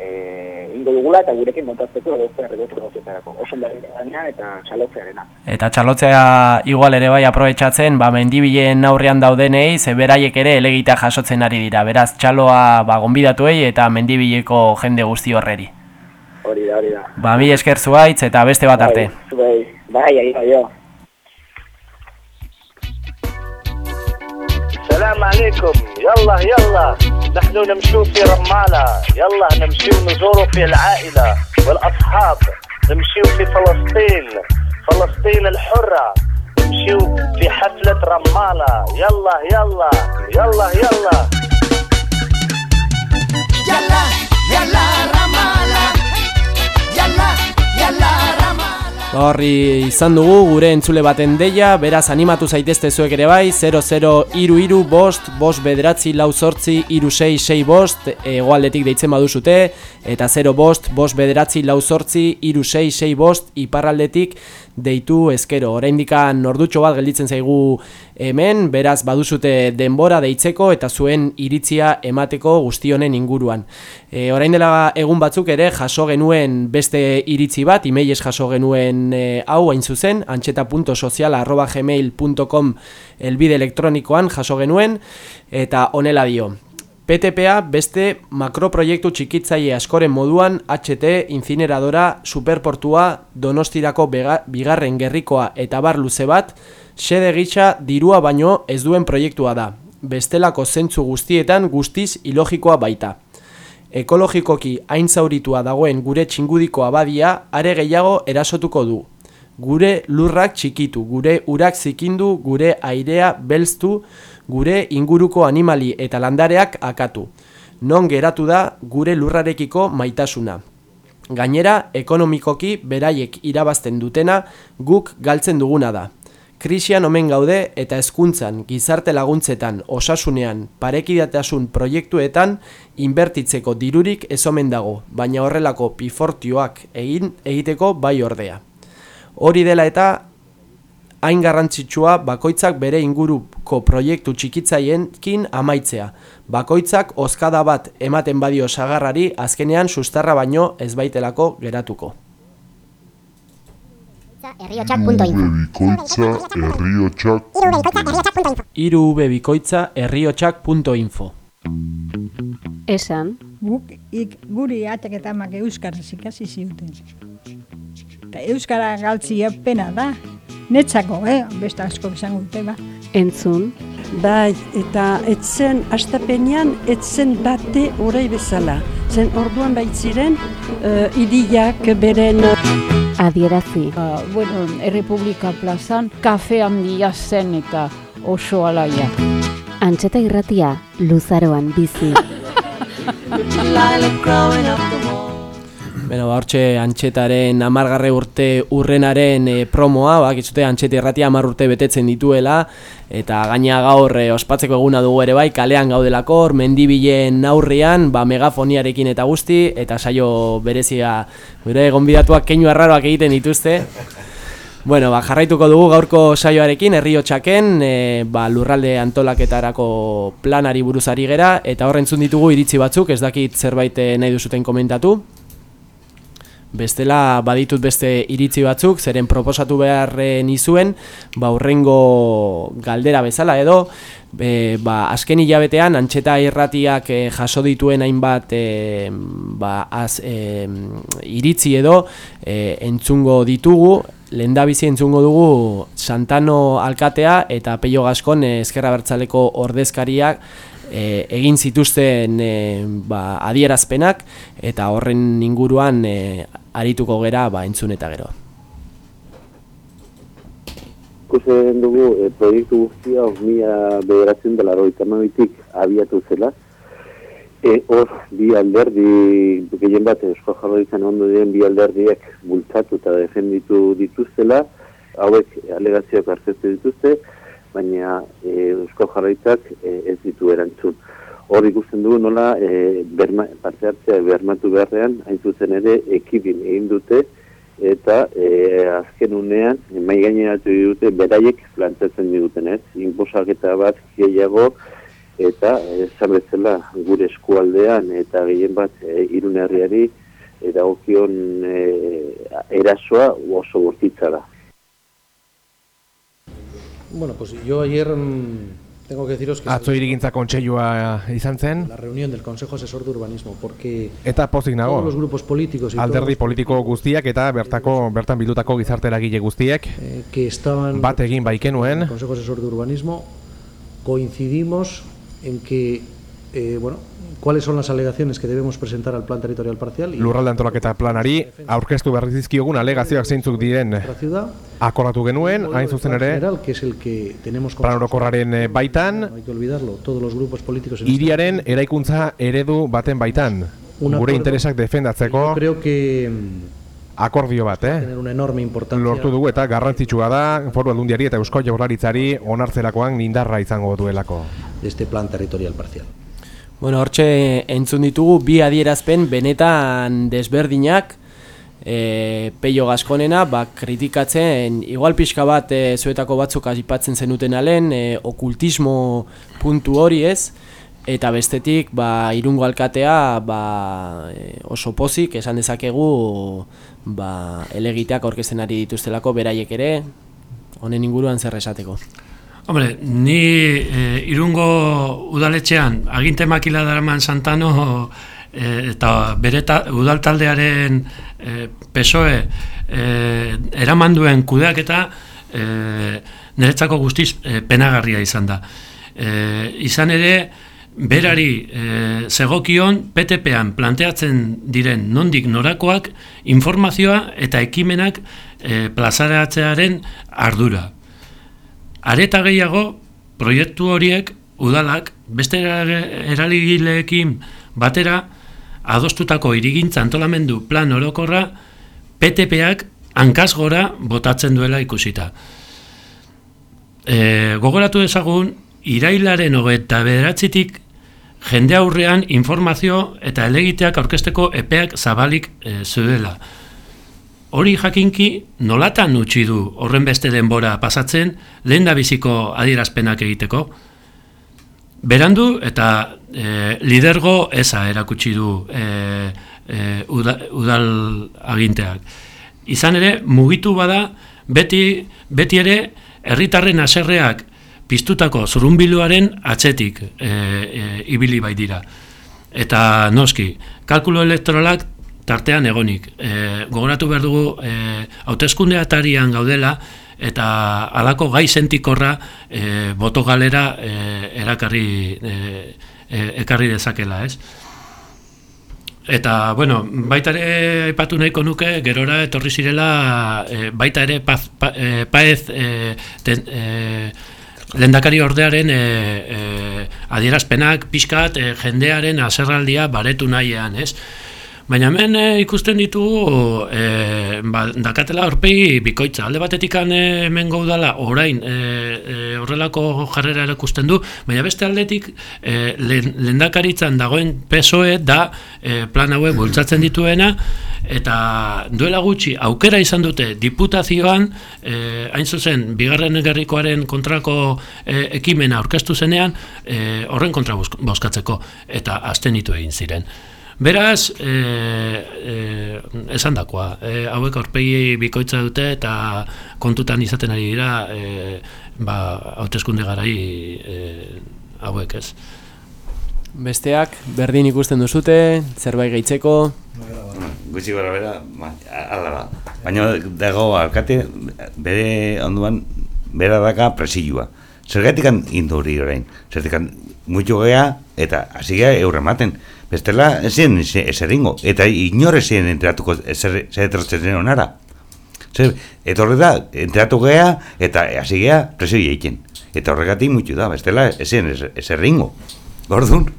e, ingo dugula, eta gurekin montazteko edo erregotu gauzetarako. Oso gaina eta txalotzearena. Eta txalotzea igual ere bai aprobetsatzen, ba, mendibilen aurrean daudenei, ze beraiek ere elegita jasotzen ari dira. Beraz, txaloa ba, gonbidatuei eta mendibileko jende guzti horreri. Hori da, hori da. Ba, mi esker zuaitz eta beste bat arte. Bai, bai, bai, bai, السلام عليكم. يلا يلا. نحن نمشوا في رمالة. يلا نمشوا نزوروا في العائلة والأصحاب. نمشوا في فلسطين. فلسطين الحرة. نمشوا في حفلة رمالة. يلا يلا. يلا يلا. يلا يلا. Horri izan dugu gure entzule baten deia, beraz animatu zaitezte zuek ere bai, 00 iru iru bost, bost bederatzi lau sortzi iru sei sei bost, egoaldetik deitzen baduzute, eta 0 bost, bost bederatzi lau sortzi iru sei sei bost, iparraldetik deitu eskero. Oraindikan nordutxo bat gelditzen zaigu hemen, beraz baduzute denbora deitzeko eta zuen iritzia emateko guztionen inguruan. E, orain dela egun batzuk ere jaso genuen beste iritzi bat, emailez jaso genuen e, hau hain zuzen, antxeta.sozial.gmail.com elbide elektronikoan jaso genuen, eta honela dio. PTPA beste makroproiektu txikitzaile askoren moduan HT, incineradora, superportua, donostirako bigarren gerrikoa eta bar luze bat, xede gitxa dirua baino ez duen proiektua da. Bestelako zentzu guztietan guztiz ilogikoa baita. Ekologikoki hain zauritua dagoen gure txingudiko abadia are gehiago erasotuko du. Gure lurrak txikitu, gure urak zikindu, gure airea belztu, gure inguruko animali eta landareak akatu. Non geratu da gure lurrarekiko maitasuna. Gainera, ekonomikoki beraiek irabazten dutena guk galtzen duguna da. Krisian omen gaude eta hezkuntzan, gizarte laguntzetan, osasunean, parekidatasun proiektuetan inbertitzeko dirurik ez omen dago, baina horrelako pifortioak egin egiteko bai ordea. Hori dela eta hain garrantzitsua bakoitzak bere inguruko proiektu txikitzaienkin amaitzea. Bakoitzak ozkada bat ematen badio sagarrari azkenean sustarra baino ez baitelako geratuko. Herriotxak.info Hiru bikoitza herriotxak.info Esan, Guk ik, guri atek eta amak euskaraz ikasi ziuten. Eta euskara galtzia pena da. Netzako, eh? Beste asko izango dute, ba. entzun, Bai, eta etzen astapenean etzen bate orai bezala. Zen orduan baitziren uh, idiak beren adierazi, Ba, bueno, Errepublika plazan kafe handia zen eta oso alaia. antxeta irratia luzaroan bizi. Beno, ba, hortxe antxetaren amargarre urte urrenaren e, promoa, bakizute antxeta irratia amar urte betetzen dituela, eta gaina gaur e, ospatzeko eguna dugu ere bai, kalean gaudelako, mendibilen aurrian, ba, megafoniarekin eta guzti, eta saio berezia, gure gonbidatuak keinu arraroak egiten dituzte. Bueno, ba, jarraituko dugu gaurko saioarekin, herriotxaken, e, ba, lurralde antolaketarako planari buruzari gera, eta horrentzun ditugu iritzi batzuk, ez dakit zerbait eh, nahi duzuten komentatu. Bestela baditut beste iritzi batzuk, zeren proposatu behar eh, nizuen, ba urrengo galdera bezala edo, e, ba, azken hilabetean antxeta irratiak eh, jaso dituen hainbat e, ba, az, e, iritzi edo e, entzungo ditugu, lehendabizi entzungo dugu Santano alkatea eta Peio Gaskon ezkerra bertzaleko ordezkariak e, egin zituzten e, ba, adierazpenak eta horren inguruan e, arituko gera ba, entzun eta gero. Ikusten dugu e, proiektu guztia mila bederatzen dela roita abiatu zela. E, hor bi alderdi, gehien bat Eusko Jaurlaritzan ondo diren bi alderdiek bultzatu eta defenditu dituztela, hauek alegazioak hartzetu dituzte, baina e, Eusko Jaurlaritzak e, ez ditu erantzun. Hor ikusten dugu nola e, berma, parte hartzea bermatu beharrean, hain zuzen ere ekibin egin dute, eta e, azken unean, mai gaineratu dute, beraiek plantatzen diguten ez, inposaketa bat gehiago, eta esan bezala gure eskualdean eta gehien bat e, irun herriari e, dagokion e, erasoa oso bortitza da. Bueno, pues yo ayer mm, tengo que deciros que... Atzo irigintza kontseilua izan zen. La reunión del Consejo Asesor de Urbanismo, porque... Eta pozik nago. Todos los grupos políticos y Alderdi todos politiko guztiak eta bertako bertan bildutako gizarte eragile guztiek eh, que estaban... bat egin baikenuen. El Consejo Asesor de Urbanismo coincidimos en que, eh, bueno, cuáles son las alegaciones que debemos presentar al plan territorial parcial? Lurralde antolaketa planari aurkeztu behar dizkiogun alegazioak zeintzuk diren. Akordatu genuen, hain zuzen ere, plan orokorraren eh, baitan, no hay que olvidarlo, todos los grupos políticos en este hiriaren eraikuntza eredu baten baitan, gure interesak defendatzeko. Yo creo que mm, akordio bat, eh? Lortu dugu eta garrantzitsua da foru aldundiari eta eusko jaurlaritzari onartzerakoan nindarra izango duelako. este plan territorial parcial. Bueno, hortxe entzun ditugu bi adierazpen benetan desberdinak. E, Peio Gaskonena ba, kritikatzen, igual pixka bat e, zuetako batzuk aipatzen zenuten alen, e, okultismo puntu hori ez, eta bestetik ba, irungo alkatea ba, e, oso pozik esan dezakegu ba, elegiteak aurkezten ari dituztelako beraiek ere, honen inguruan zer esateko. Hombre, ni e, irungo udaletxean aginte makila daraman Santano e, eta bere ta, udaltaldearen e, PSOE e, eraman duen kudeaketa e, niretzako guztiz e, penagarria izan da. E, izan ere, berari e, zegokion PTP-an planteatzen diren nondik norakoak informazioa eta ekimenak e, plazaratzearen ardura. Areta gehiago, proiektu horiek udalak beste eraligileekin batera adostutako irigintza antolamendu plan orokorra PTPak hankaz gora botatzen duela ikusita. E, gogoratu dezagun, irailaren hogeita bederatzitik jende aurrean informazio eta elegiteak aurkesteko epeak zabalik e, zuela. Hori jakinki nolatan utzi du horren beste denbora pasatzen lehen biziko adierazpenak egiteko. Berandu eta e, lidergo eza erakutsi du e, e, uda, udal aginteak. Izan ere, mugitu bada, beti, beti ere, herritarren aserreak piztutako zurunbiluaren atzetik e, e, ibili bai dira. Eta noski, kalkulo elektoralak tartean egonik. E, gogoratu behar dugu, e, hauteskunde atarian gaudela, eta alako gai sentikorra e, boto galera e, erakarri e, e, ekarri dezakela, ez? Eta, bueno, baita ere aipatu nahiko nuke, gerora etorri zirela, e, baita ere paz, pa, e, paez e, ten, e, lendakari ordearen e, e, adierazpenak, pixkat, e, jendearen aserraldia baretu nahian, ez? Baina hemen e, ikusten ditugu e, ba, dakatela horpegi bikoitza. Alde batetik e, hemen gaudala orain e, e, horrelako jarrera erakusten du, baina beste aldetik e, lendakaritzan dagoen PSOE da e, plan hauek bultzatzen dituena eta duela gutxi aukera izan dute diputazioan e, hain zuzen bigarren gerrikoaren kontrako e, ekimena aurkeztu zenean e, horren kontra bozkatzeko eta abstenitu egin ziren. Beraz, e, e, esan dakoa, e, hauek aurpegi bikoitza dute eta kontutan izaten ari dira e, ba, hauteskunde garai e, hauek ez. Besteak, berdin ikusten duzute, zerbait gehitzeko? Gutxi gara bera, ba, ala da. Baina dago alkate, bere onduan, bera daka presilua. Zergatik indu hori orain, zergatik muitu gea eta hasi gea eurrematen. Bestela, ezin eseringo, eta inore ezin enteratuko ezer zen onara. Zer, eta horre da, enteratu geha, eta hasi geha, presio egiten. Eta horregatik mutu da, bestela, ezin eseringo. Gordun?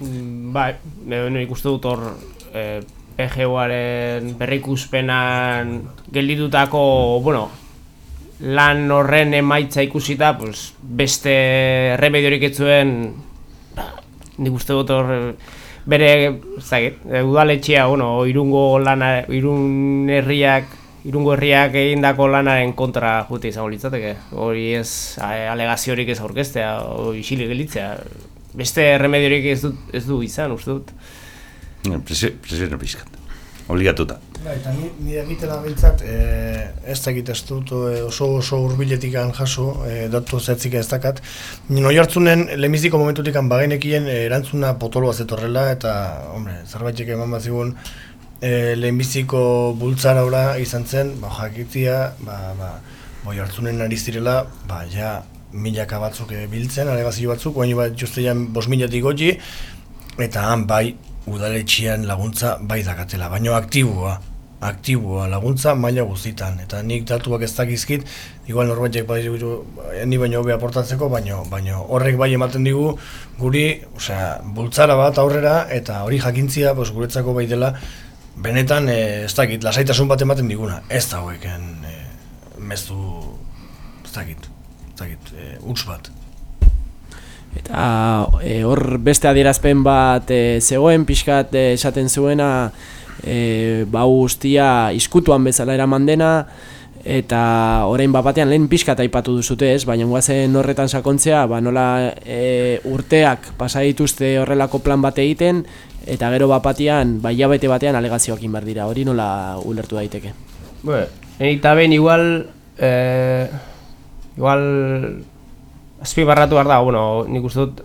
Mm, bai, no, ikuste dut hor eh, PGOaren berrikuspenan gelditutako, bueno, lan horren emaitza ikusita, pues, beste remediorik etzuen nik uste dut hor bere zait, udaletxea, bueno, irungo lana, irun herriak, irungo herriak egindako lanaren kontra jute izango litzateke. Hori ez alegaziorik ez aurkeztea, hori isilik gelitzea. Beste remediorik ez du, ez du izan, uste dut. Presio, presio obligatuta. Ba, eta ni, ni egiten abiltzat, e, ez da egite ez dut e, oso oso urbiletik jaso, e, datu zertzik ez dakat. Nino jartzunen, lemiziko momentutik bagenekien e, erantzuna potoloa zetorrela, eta, hombre, zerbaitek eman bat zigun, e, lehenbiziko bultzara ora izan zen, ba, jakitzia, ba, ba, boi hartzunen ari zirela, ba, ja, milaka batzuk biltzen, alegazio batzuk, oain bat justean bos milatik gotzi, eta han, bai, udaletxian laguntza bai dakatela, baino aktiboa, aktiboa laguntza maila guztitan. Eta nik datuak ez dakizkit igual norbaitek bai ni baino hobe aportatzeko baino baino horrek bai ematen digu guri osea bultzara bat aurrera eta hori jakintzia pues guretzako bai dela benetan e, ez dakit lasaitasun bat ematen diguna. Ez da hoeken e, mezu ez dakit ez dakit e, bat. Eta e, hor beste adierazpen bat e, zegoen pixkat e, esaten zuena e, bau guztia iskutuan bezala eraman dena eta orain bat batean lehen pixkat aipatu duzute ez, baina guazen horretan sakontzea, ba nola e, urteak pasa dituzte horrelako plan bat egiten eta gero bat batean, ba jabete batean alegazioak inbar dira, hori nola ulertu daiteke. Bueno, eta ben igual, eh, igual azpi barratu behar da, bueno, nik uste dut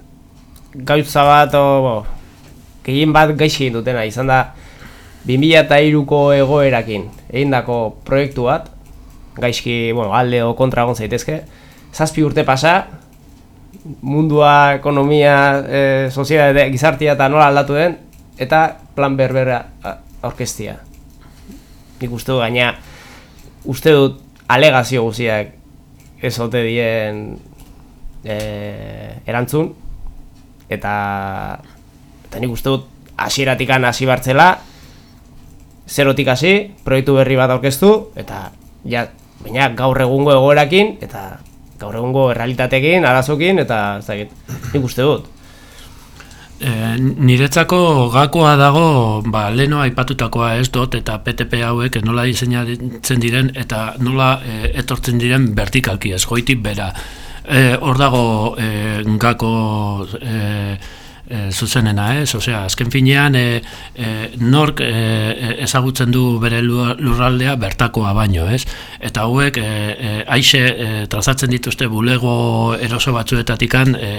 gautza bat, o, gehien bat gaixi dutena, izan da 2002ko egoerakin egin dako proiektu bat, gaizki, bueno, alde o kontra egon zaitezke, zazpi urte pasa, mundua, ekonomia, e, soziedade, gizartia eta nola aldatu den, eta plan berbera orkestia. Nik uste dut gaina, uste dut alegazio guziak ez ote dien e, erantzun eta eta nik uste dut hasieratik hasi bartzela zerotik hasi proiektu berri bat aurkeztu eta ja baina gaur egungo egoerakin eta gaur egungo errealitatekin, arazokin eta ez dakit, nik uste dut. E, niretzako gakoa dago ba, leno aipatutakoa ez dut eta PTP hauek nola diseinatzen diren eta nola e, etortzen diren vertikalki ez goitik bera. E, hor dago e, gako e, e, zuzenena, ez? Osea, azken finean e, e, nork e, ezagutzen du bere lurraldea bertakoa baino, ez? Eta hauek e, e, aixe e, trazatzen dituzte bulego eroso batzuetatikan e,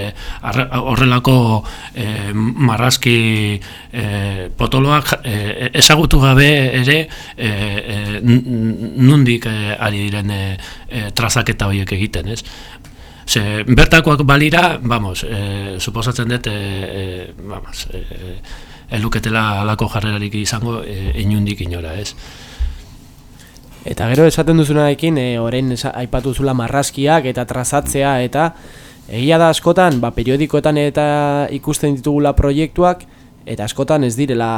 horrelako e, marrazki e, potoloak e, ezagutu gabe ere e, e, nundik e, ari diren e, trazaketa horiek egiten, ez? Ze, bertakoak balira, vamos, e, suposatzen dut, e, e, vamos, e, eluketela alako jarrerarik izango e, inundik inora, ez? Eta gero esaten duzunarekin, e, orain aipatu zula marrazkiak eta trazatzea eta egia da askotan, ba, periodikoetan eta ikusten ditugula proiektuak, eta askotan ez direla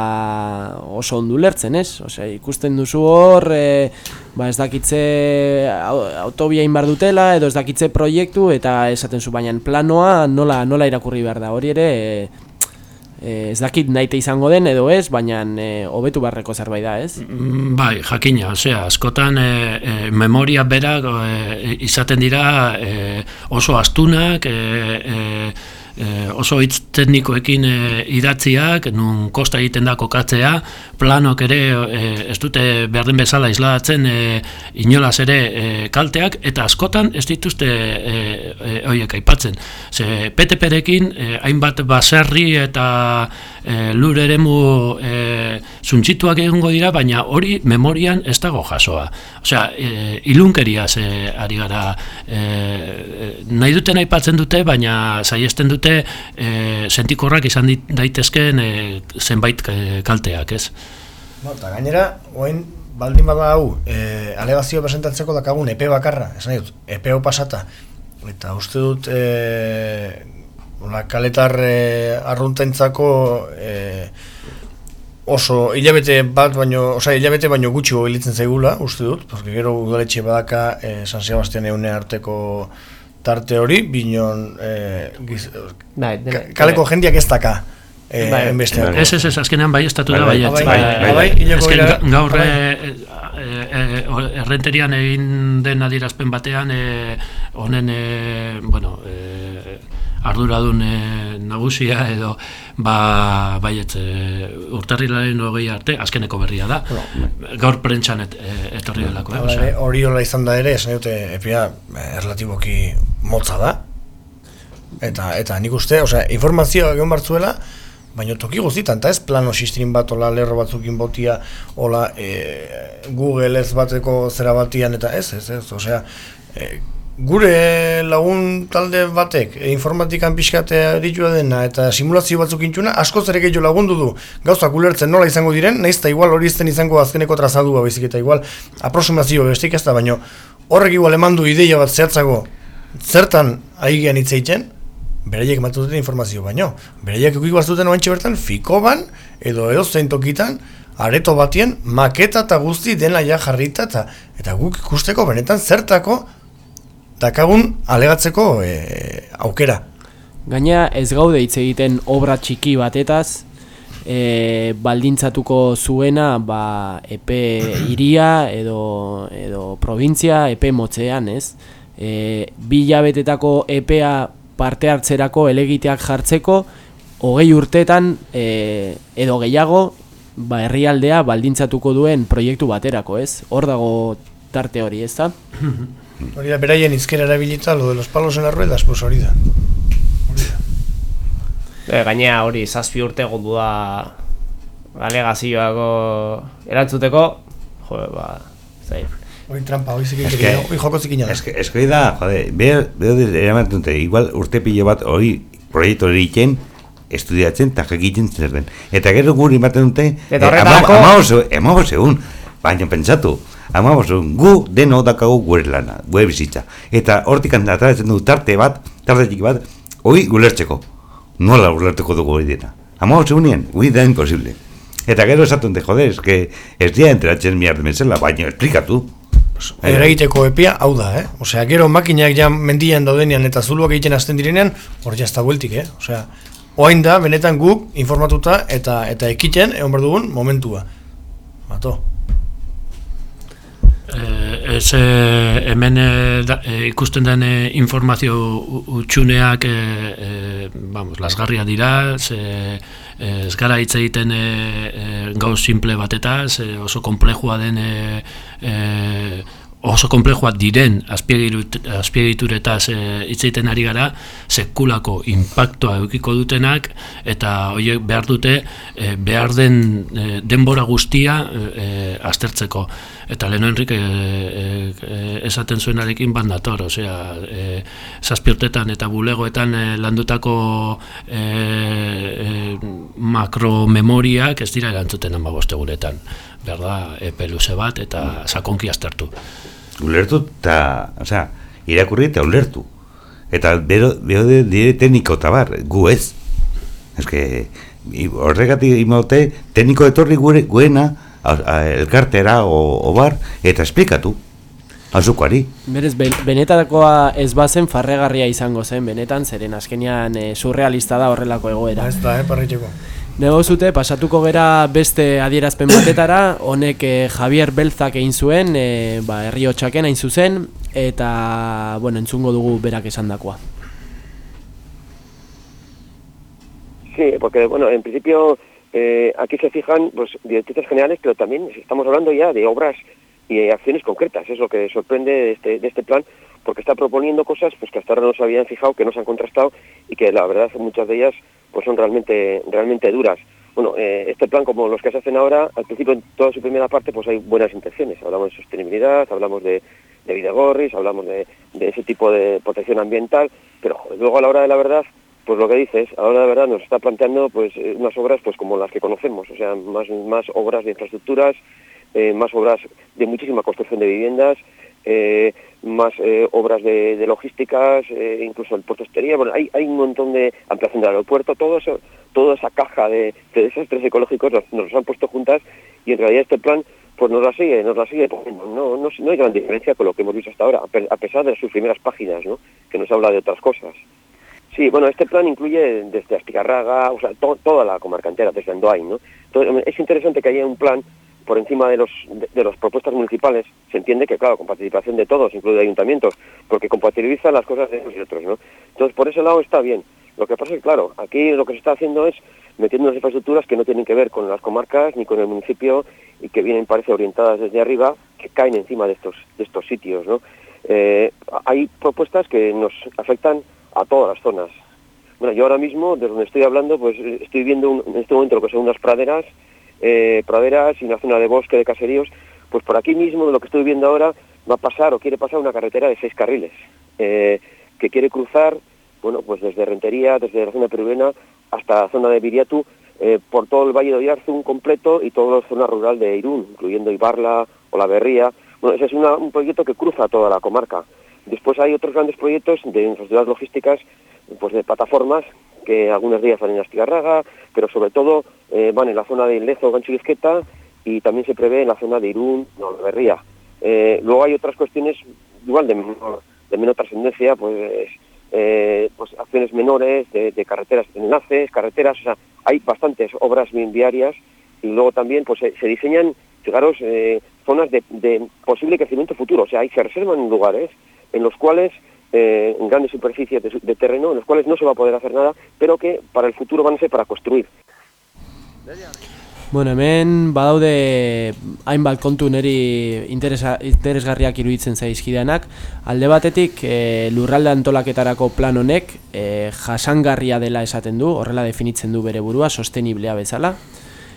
oso ondu lertzen, ez? Osea, ikusten duzu hor, e, ba ez dakitze autobia inbar dutela, edo ez dakitze proiektu, eta esaten zu baina planoa nola, nola irakurri behar da, hori ere, e, ez dakit naite izango den edo ez, baina e, hobetu barreko zerbait da, ez? Mm, bai, jakina, osea, askotan e, e, memoria berak e, izaten dira e, oso astunak, e, e, oso hitz teknikoekin e, idatziak, nun kosta egiten da kokatzea, planok ere e, ez dute behar den bezala isladatzen e, inolaz ere e, kalteak, eta askotan ez dituzte e, e, aipatzen. Ze PTP-rekin e, hainbat baserri eta e, lur eremu e, zuntzituak egongo dira, baina hori memorian ez dago jasoa. Osea, e, ilunkeriaz e, ari gara e, nahi duten aipatzen dute, baina saiesten dute dute e, sentikorrak izan daitezkeen e, zenbait e, kalteak, ez? Ba, eta gainera, oain baldin bada hau, e, alegazio presentatzeko dakagun epe bakarra, esan dut, epeo pasata, eta uste dut, e, una kaletar e, arruntentzako e, oso hilabete bat baino, osa hilabete baino gutxi gobilitzen zaigula, uste dut, porque gero udaletxe badaka e, San Sebastian eune arteko tarte hori, binon e, giz, bai, dene, kaleko dene. jendiak ez daka. E, bai, ez, ez, ez, azkenean bai estatu da bai, bai, bai, bai, bai, gaur bai. errenterian egin den adirazpen batean, honen, bueno, e, arduradun e, nagusia edo ba baiet e, urtarrilaren hogei arte azkeneko berria da. Gaur prentxan et, e, etorri delako eh, hori hola izan da ere esan dute epia erlatiboki motza da. Eta eta nik uste osea, informazioa egon bartzuela baina toki guztietan, eta ez plano sistrin bat, ola lerro batzukin botia, ola e, Google ez bateko zera batian, eta ez, ez, ez, osea, e, gure lagun talde batek e, informatikan pixkatea ditua dena eta simulazio batzuk intuna, asko ere gehiago lagundu du. Gauzak ulertzen nola izango diren, nahiz eta igual hori izten izango azkeneko trazadua baizik eta igual aproximazio bestik ez da, baino horrek igual eman du ideia bat zehatzago zertan aigean itzeiten, beraiek matuten informazio baino, beraiek ukik baztuten oantxe bertan, fiko ban, edo edo zein tokitan, areto batien, maketa eta guzti dena ja jarrita, eta, eta guk ikusteko benetan zertako dakagun alegatzeko e, aukera. Gaina ez gaude hitz egiten obra txiki batetaz, e, baldintzatuko zuena ba, epe iria edo, edo provintzia epe motzean, ez? E, bi jabetetako epea parte hartzerako elegiteak jartzeko, hogei urtetan e, edo gehiago ba, herrialdea baldintzatuko duen proiektu baterako, ez? Hor dago tarte hori, ez da? Hori da, beraien izkera erabilita, lo de los palos en las ruedas, pues hori da. E, gainea hori, zazpi urte gondu da alegazioako erantzuteko, jo, ba, zai. Hori trampa, hori zikin es que, hori joko zikin Es que, es que da, jode, beha, beha, dute, igual urte pilo bat hori proiektu hori iken, estudiatzen eta jakiten zer den. Eta gero guri ematen dute, eta horretarako... Eh, amabos egun, baina pentsatu, Amamos, gu deno dakagu gure lana, gure bizitza. Eta hortik ataratzen du tarte bat, tarte txiki bat, hoi gulertzeko. Nola gulertzeko dugu hori dena. Amamos, unien, hui da imposible. Eta gero esatun de joder, es que ez dia enteratzen miar demenzela, baina esplikatu. Eragiteko epia, hau da, eh? Osea, gero makinak ja mendian daudenean eta zuluak egiten azten direnean, hor jazta bueltik, eh? Osea, oain da, benetan guk informatuta eta eta ekiten egon behar dugun momentua. Bato. Eh, ez eh, hemen eh, da, ikusten den informazio utxuneak eh, vamos, lasgarria dira, ze, ez gara hitz egiten eh, gauz simple batetaz, oso komplejua den eh, oso komplexuak diren azpiegituretaz hitz egiten ari gara, sekulako impactoa edukiko dutenak eta horiek behar dute eh, behar den eh, denbora guztia eh, aztertzeko. Eta lehen Henrik eh, eh, eh, esaten zuenarekin bandator, osea, eh, zazpi urtetan eta bulegoetan eh, landutako eh, eh, makromemoriak ez dira erantzuten ama bosteguretan. Behar da, epe luze bat eta sakonki aztertu. Ulertu eta, osea, irakurri eta ulertu. Eta bero, dire tekniko eta bar, gu ez. Ez que, horregatik imote, tekniko etorri gure, guena, elkartera o, o bar, eta esplikatu. Azukoari. Berez, ben, benetakoa ez bazen farregarria izango zen, benetan, zeren azkenean e, surrealista da horrelako egoera. Ez da, eh, parritxeko. Negozute, pasatuko gera beste adierazpen batetara, honek eh, Javier Belzak egin zuen, eh, ba, herri hotxaken hain zuzen, eta, bueno, entzungo dugu berak esandakoa. Sí, porque bueno, en principio eh, aquí se fijan pues directrices generales, pero también estamos hablando ya de obras y acciones concretas. Es lo que sorprende de este, de este plan, porque está proponiendo cosas pues que hasta ahora no se habían fijado, que no se han contrastado y que la verdad muchas de ellas pues son realmente realmente duras. Bueno, eh, este plan como los que se hacen ahora, al principio en toda su primera parte pues hay buenas intenciones. Hablamos de sostenibilidad, hablamos de, de videgorris, hablamos de, de ese tipo de protección ambiental, pero luego a la hora de la verdad pues lo que dices, ahora de verdad nos está planteando pues eh, unas obras pues como las que conocemos, o sea, más, más obras de infraestructuras, eh, más obras de muchísima construcción de viviendas, eh, más eh, obras de, logísticas, incluso el puerto exterior, bueno, hay, hay un montón de ampliación del aeropuerto, todo eso, toda esa caja de, de desastres ecológicos nos, los han puesto juntas y en realidad este plan pues nos la sigue, nos la sigue. No, no, no hay gran diferencia con lo que hemos visto hasta ahora, a pesar de sus primeras páginas, ¿no? que nos habla de otras cosas. Sí, bueno, este plan incluye desde Astigarraga, o sea, to- toda la comarca entera, desde Andoain, ¿no? Es interesante que haya un plan por encima de los de, las propuestas municipales. Se entiende que, claro, con participación de todos, incluido ayuntamientos, porque compatibiliza las cosas de unos y otros, ¿no? Entonces, por ese lado está bien. Lo que pasa es que, claro, aquí lo que se está haciendo es metiendo unas infraestructuras que no tienen que ver con las comarcas ni con el municipio y que vienen, parece, orientadas desde arriba, que caen encima de estos, de estos sitios, ¿no? Eh, hay propuestas que nos afectan a todas las zonas. Bueno, yo ahora mismo, desde donde estoy hablando, pues eh, estoy viendo en este momento lo que son unas praderas, eh, praderas y una zona de bosque, de caseríos, pues por aquí mismo, de lo que estoy viendo ahora, va a pasar o quiere pasar una carretera de seis carriles, eh, que quiere cruzar, bueno, pues desde Rentería, desde la zona peruviana hasta la zona de Viriatu, por todo el Valle de Oyarzún completo y toda la zona rural de Irún, incluyendo Ibarla o La Berría. Bueno, ese es un proyecto que cruza toda la comarca. Después hay otros grandes proyectos de infraestructuras logísticas, pues de plataformas, que algunos días van en Astigarraga, pero sobre todo eh, van en la zona de Lezo, Gancho y Izqueta, y también se prevé en la zona de Irún, no, La Berría. Eh, luego hay otras cuestiones igual de menor, de menor trascendencia, pues, eh, pues acciones menores de, de carreteras, enlaces, carreteras, o sea, hay bastantes obras bien viarias y luego también pues se, se diseñan, fijaros, eh, zonas de, de posible crecimiento futuro, o sea, hay, se reservan lugares en los cuales, eh, en grandes superficies de, de terreno, en los cuales no se va a poder hacer nada, pero que para el futuro van a ser para construir. Bueno, hemen badaude hainbat kontu niri interesa, interesgarriak iruditzen zaizkidanak. Alde batetik, e, lurralde antolaketarako plan honek e, jasangarria dela esaten du, horrela definitzen du bere burua, sosteniblea bezala.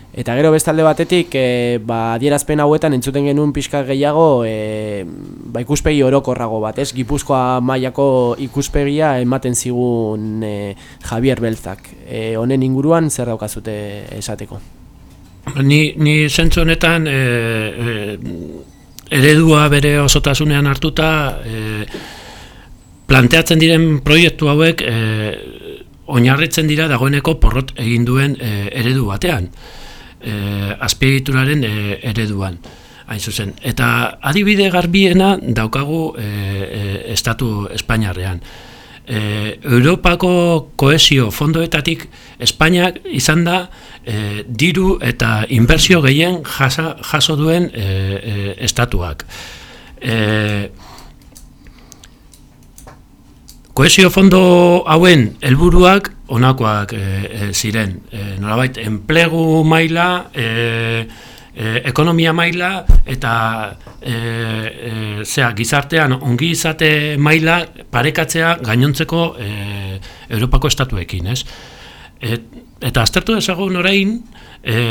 Eta gero beste alde batetik, e, ba, adierazpen hauetan entzuten genuen pixka gehiago e, ba, ikuspegi orokorrago bat, ez? Gipuzkoa mailako ikuspegia ematen zigun e, Javier Belzak. E, honen inguruan zer daukazute esateko? Ni, ni zentzu honetan e, e, eredua bere osotasunean hartuta e, planteatzen diren proiektu hauek e, oinarritzen dira dagoeneko porrot egin duen e, eredu batean, e, azpiegituraren e, ereduan. Hain zuzen. Eta adibide garbiena daukagu e, e, estatu Espainiarrean. e, Europako koesio fondoetatik Espainiak izan da e, diru eta inbertsio gehien jasa, jaso duen e, e, estatuak. E, koesio fondo hauen helburuak honakoak e, e, ziren. E, nolabait, enplegu maila, e, e, ekonomia maila eta e, e, zera, gizartean ongi izate maila parekatzea gainontzeko e, Europako estatuekin, ez? Et, eta aztertu dezagun orain, e,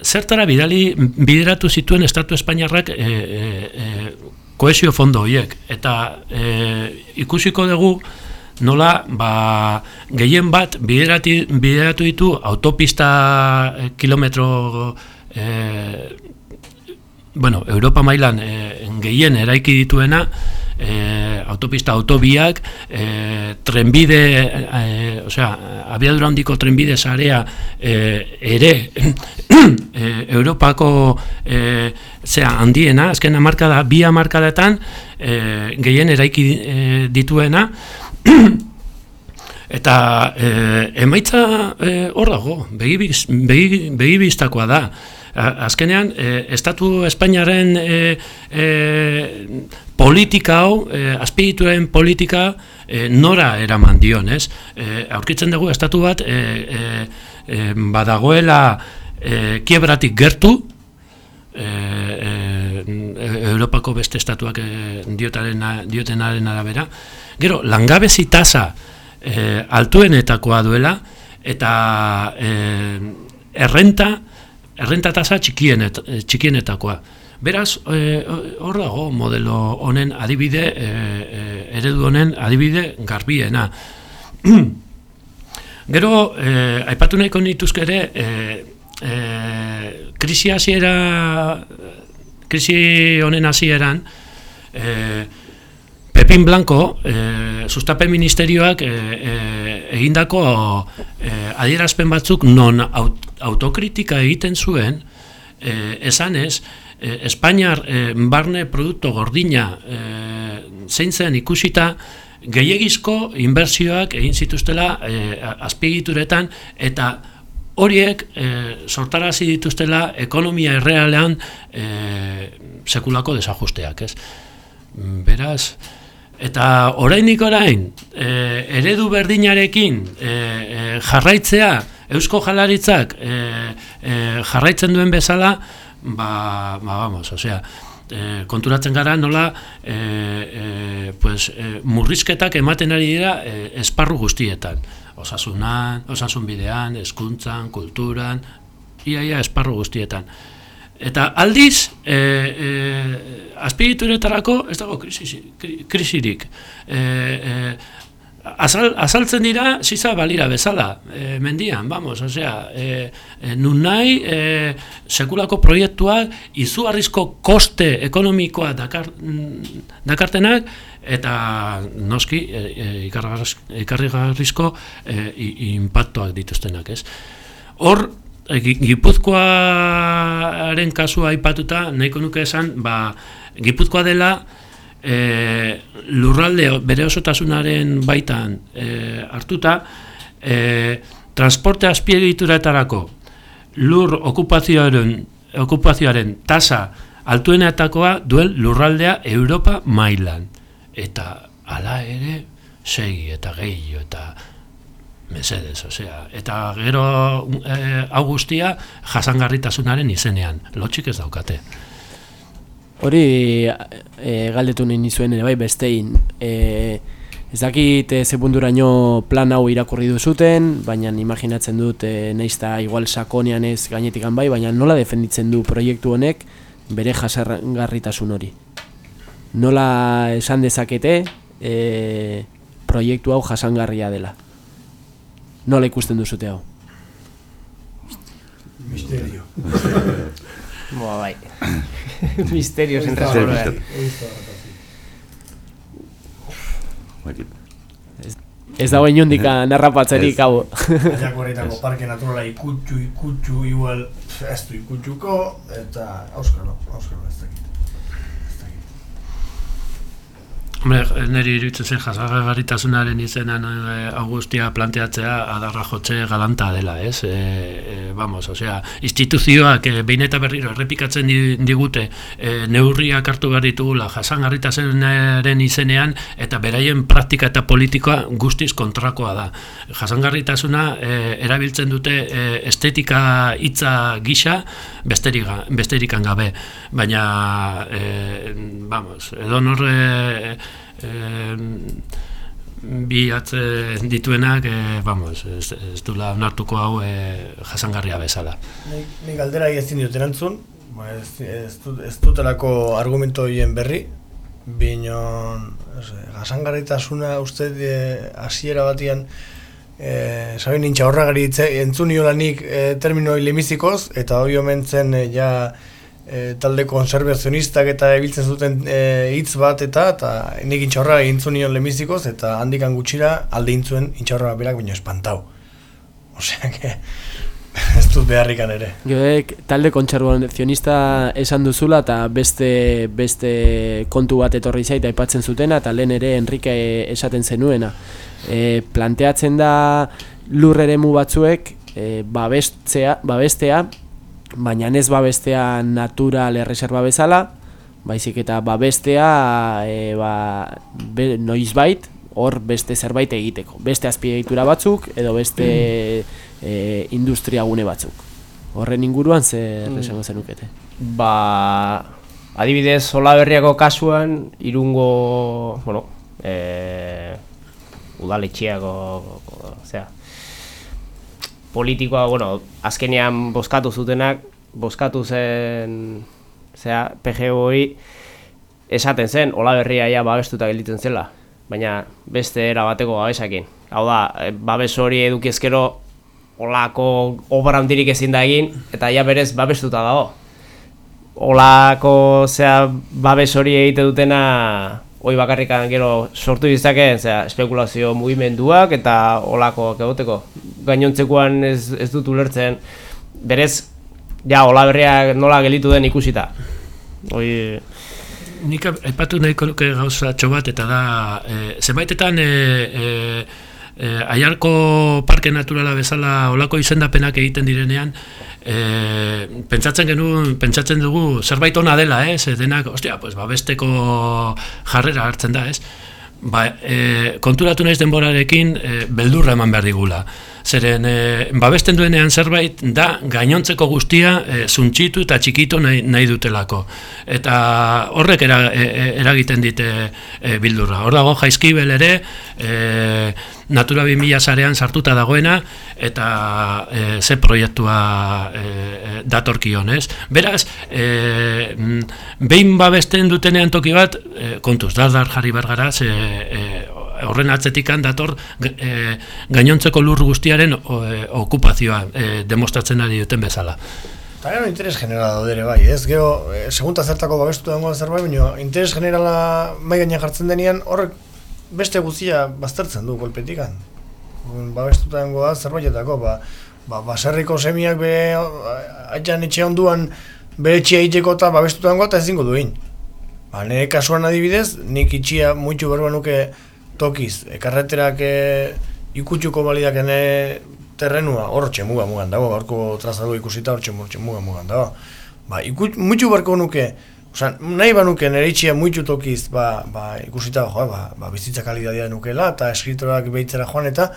zertara bidali bideratu zituen Estatu Espainiarrak e, e, e, koesio fondo horiek, eta e, ikusiko dugu nola ba, gehien bat biderati, bideratu ditu autopista kilometro e, bueno, Europa mailan e, gehien eraiki dituena e, autopista autobiak e, trenbide e, osea, abiadura handiko trenbide zarea e, ere e, Europako e, zera, handiena, azken amarkada bi amarkadetan e, gehien eraiki e, dituena eta e, emaitza hor dago begibiztakoa da azkenean, e, Estatu Espainiaren e, e, politika hau, e, azpigituren politika e, nora eraman dion, ez? E, aurkitzen dugu, Estatu bat e, e, e, badagoela e, kiebratik gertu, e, e, Europako beste estatuak e, diotenaren arabera, gero, langabezi tasa e, altuenetakoa duela, eta e, errenta, errenta tasa txikienet, eh, txikienetakoa. Beraz, eh, hor dago modelo honen adibide, e, eredu honen adibide garbiena. Gero, e, aipatu nahiko nituzke ere, e, e, krisi hasiera, krisi honen hasieran, e, Pepin Blanco, e, sustapen ministerioak e, e, egindako e, adierazpen batzuk non aut, autokritika egiten zuen, e, esan ez, e, Espainiar e, barne produkto gordina e, zein ikusita, gehiagizko inbertsioak egin zituztela e, azpigituretan, eta horiek e, sortarazi dituztela ekonomia errealean e, sekulako desajusteak, ez? Beraz, Eta orainik orain, e, eredu berdinarekin e, e, jarraitzea, eusko jalaritzak e, e, jarraitzen duen bezala, ba, ba vamos, osea, e, konturatzen gara nola e, e, pues, e, murrizketak ematen ari dira e, esparru guztietan. Osasunan, osasun bidean, eskuntzan, kulturan, iaia esparru guztietan. Eta aldiz, e, e, azpigituretarako ez dago krisirik. E, e, azal, azaltzen dira, ziza balira bezala, e, mendian, vamos, osea, e, e, nun nahi, e, sekulako proiektuak, izugarrizko koste ekonomikoa dakar, dakartenak, eta noski, e, e, ikarrigarrizko e, impactoak dituztenak, ez? Hor, Gipuzkoaren kasua aipatuta nahiko nuke esan, ba, Gipuzkoa dela e, lurralde bere osotasunaren baitan e, hartuta, e, transporte azpiegituretarako lur okupazioaren, okupazioaren tasa altuenetakoa duel lurraldea Europa mailan. Eta hala ere, segi eta gehiago eta mesedez, osea, eta gero e, hau guztia jasangarritasunaren izenean, lotxik ez daukate. Hori e, galdetu nahi nizuen ere bai bestein, e, ez dakit e, zebunduraino plan hau irakurri duzuten, baina imaginatzen dut e, neizta igual sakonean ez gainetikan bai, baina nola defenditzen du proiektu honek bere jasangarritasun hori? Nola esan dezakete e, proiektu hau jasangarria dela? Nola ikusten duzute hau? Misterio. Boa, bai. Misterio sin resolver. Ez dago inundika narrapatzerik hau. Aiak horretako parke naturala ikutxu, ikutxu, igual ez du ikutxuko, eta auskalo, auskalo ez dakit. Niri iruditzen zen jasagarritasunaren izenan e, Augustia planteatzea adarra jotze galanta dela, ez? E, e, vamos, osea, instituzioak e, behin eta berriro errepikatzen di- digute e, neurriak hartu behar ditugula jasangarritasunaren izenean eta beraien praktika eta politikoa guztiz kontrakoa da. Jasangarritasuna e, erabiltzen dute e, estetika hitza gisa besterik, besterikan gabe, baina e, vamos, edo norre bi atze dituenak, eh, vamos, ez, ez dula onartuko hau eh, jasangarria bezala. Nik galdera ezin dut erantzun, ba, ez, ez, ez dutelako argumento horien berri, binon, jasangarritasuna uste e, hasiera batian, e, sabi nintxa horragari entzun niola nik e, terminoi lemizikoz, eta hori omen zen e, ja e, talde konservazionistak eta ebiltzen zuten e, hitz bat eta eta nik intxaurra entzun nion lemizikoz eta handikan gutxira alde intzuen intxaurra berak baino espantau. Osea, que ez dut beharrikan ere. Joek talde kontserbazionista esan duzula eta beste beste kontu bat etorri zait aipatzen zutena eta lehen ere Enrique esaten zenuena. E, planteatzen da lur eremu batzuek e, babestzea, babestea, baina ez babestea natural erreserba bezala, baizik eta babestea e, ba, be, noizbait hor beste zerbait egiteko. Beste azpiegitura batzuk edo beste e, industria gune batzuk. Horren inguruan zer Mm. esango zenukete? Ba, adibidez, Olaberriako kasuan, irungo, bueno, e, udaletxeako, osea, politikoa, bueno, azkenean bozkatu zutenak, bozkatu zen, osea, PGO hori, esaten zen, Olaberria ja babestuta gelditzen zela, baina beste era bateko babesakin. Hau da, e, babes hori edukiezkero olako obra handirik ezin da egin, eta ja berez babestuta dago. Olako zea babes hori egite dutena hoi bakarrikan gero sortu ditzakeen zea espekulazio mugimenduak eta olakoak egoteko. Gainontzekoan ez, ez dut ulertzen berez ja olaberriak nola gelitu den ikusita. Hoi Nik aipatu nahiko nuke gauzatxo bat eta da e, zenbaitetan e, e, e, aiarko parke naturala bezala olako izendapenak egiten direnean e, pentsatzen genuen, pentsatzen dugu zerbait ona dela, ez? E, denak, ostia, pues, babesteko jarrera hartzen da, ez? Ba, e, konturatu naiz denborarekin e, beldurra eman behar digula. Zeren, e, babesten duenean zerbait da gainontzeko guztia e, zuntxitu eta txikitu nahi, nahi dutelako. Eta horrek era, e, eragiten dite e, bildurra. Hor dago jaizkibel ere, e, Natura 2000 sarean sartuta dagoena, eta e, ze proiektua e, e, datorkion, ez? Beraz, e, mm, behin babesten dutenean toki bat, e, kontuz, dardar jarri bergara, ze e, horren atzetikan dator e, gainontzeko lur guztiaren e, okupazioa e, demostratzen ari duten bezala. Eta gero interes generala daude ere bai, ez? Gero, e, segunta zertako babestu dagoen zerbait, baina interes generala mai gainean jartzen denean, horrek beste guztia baztertzen du kolpetikan. Babestuta dago da zerbaitetako, ba, ba, baserriko semiak be aitzan etxe onduan bere etxea egiteko eta babestuta dago eta ezingo duin. Ba, nire kasuan adibidez, nik itxia muitu berba nuke tokiz, ekarreterak e, ikutxuko balidak ene terrenua, hor txemuga mugan dago, gaurko trazado ikusita hor txemuga mugan dago. Ba, ikut, muitu barko nuke, Osa, nahi banuke nire itxia muitu tokiz ba, ba, ikusita jo, ba, ba, bizitza kalidadia nukela eta eskritorak behitzera joan eta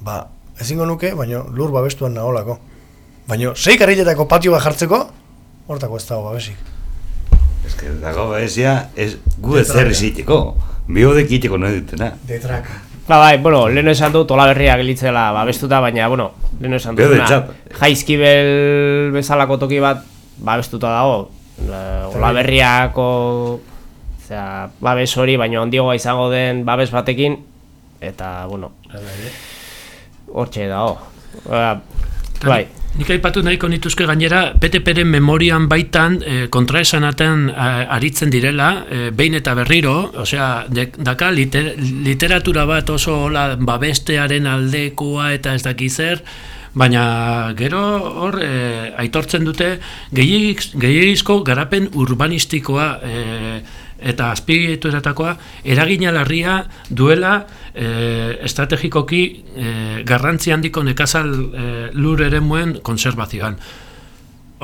ba, ezingo nuke, baina lur babestuan nagolako. Baina, sei karriletako patio bat jartzeko, hortako ez dago babesik. Ez que dago babesia, ez gu ez zer iziteko. Biodek iteko nahi dutena. Detraka. Ba, bai, bueno, leheno esan dut, ola berria gelitzela babestuta, baina, bueno, leheno esan detzat. jaizkibel bezalako toki bat babestuta dago, ola berriako, zera, babes hori, baina handiagoa izango den babes batekin, eta, bueno, hortxe dago. Ba, bai. Nik aipatu nahiko nituzke gainera, PTPren memorian baitan e, kontraesanaten e, aritzen direla, e, behin eta berriro, osea, daka liter, literatura bat oso hola babestearen aldekoa eta ez daki zer, baina gero hor e, aitortzen dute gehiagiz- gehiagizko garapen urbanistikoa e, eta azpiegituratakoa eragina larria duela e, estrategikoki e, garrantzi handiko nekazal e, lur eremuen konservazioan.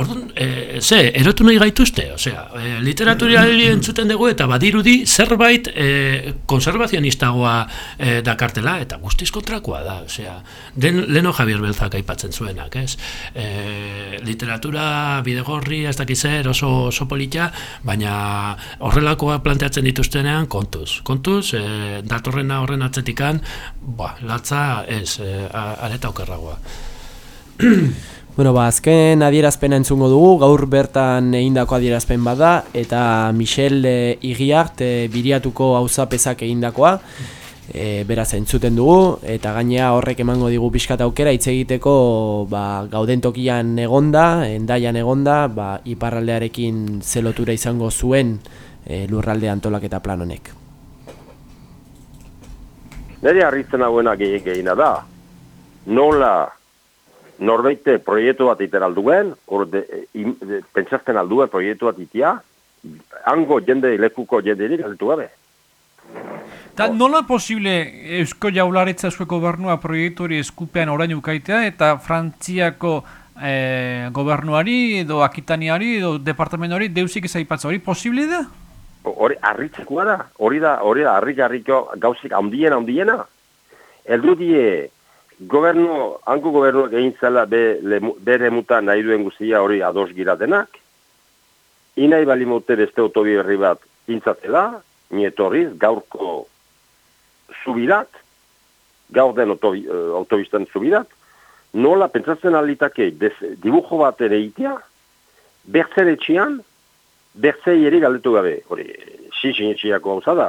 Orduan, e, ze, erotu nahi gaituzte, osea, e, literaturari entzuten dugu eta badirudi zerbait e, konservazionistagoa e, dakartela eta guztiz kontrakoa da, osea, den leno Javier Belzak aipatzen zuenak, ez? E, literatura bidegorri, ez dakiz zer, oso, oso politia, baina horrelakoa planteatzen dituztenean kontuz, kontuz, e, datorrena horren atzetikan, ba, latza ez, e, areta okerragoa. Bueno, ba, azken adierazpena entzungo dugu, gaur bertan egindako adierazpen bada, eta Michel e, Igiart e, biriatuko auzapezak egindakoa, e, beraz entzuten dugu, eta gainea horrek emango digu pixkat aukera hitz egiteko ba, gauden tokian egonda, endaian egonda, ba, iparraldearekin zelotura izango zuen e, lurralde antolaketa plan honek. Nire harritzen hauena gehi gehiena da. Nola norbeite proiektu bat iten alduen, hor de, im, de, pentsazten alduen proiektu bat itia, hango jende lekuko jenderik altu gabe. Ta nola posible Eusko Jaularitza zueko gobernua proiektu hori eskupean orain ukaitea eta Frantziako eh, gobernuari edo Akitaniari edo departamentuari deusik ez aipatza hori posible da? Hori harritzekoa da, hori da, hori da harrik harriko gauzik handiena handiena. Eldu die, gobernu, hango gobernu egin zela be, le, bere muta nahi duen guztia hori ados giratenak. Inai bali mote beste autobi herri bat intzatela, nietorriz, gaurko zubirat, gaur den autobi, uh, autobistan zubirat, nola pentsatzen alitake des- dibujo bat ere itea, bertzen etxian, bertzei ere galdetu gabe, hori, xixin etxiako gauza da,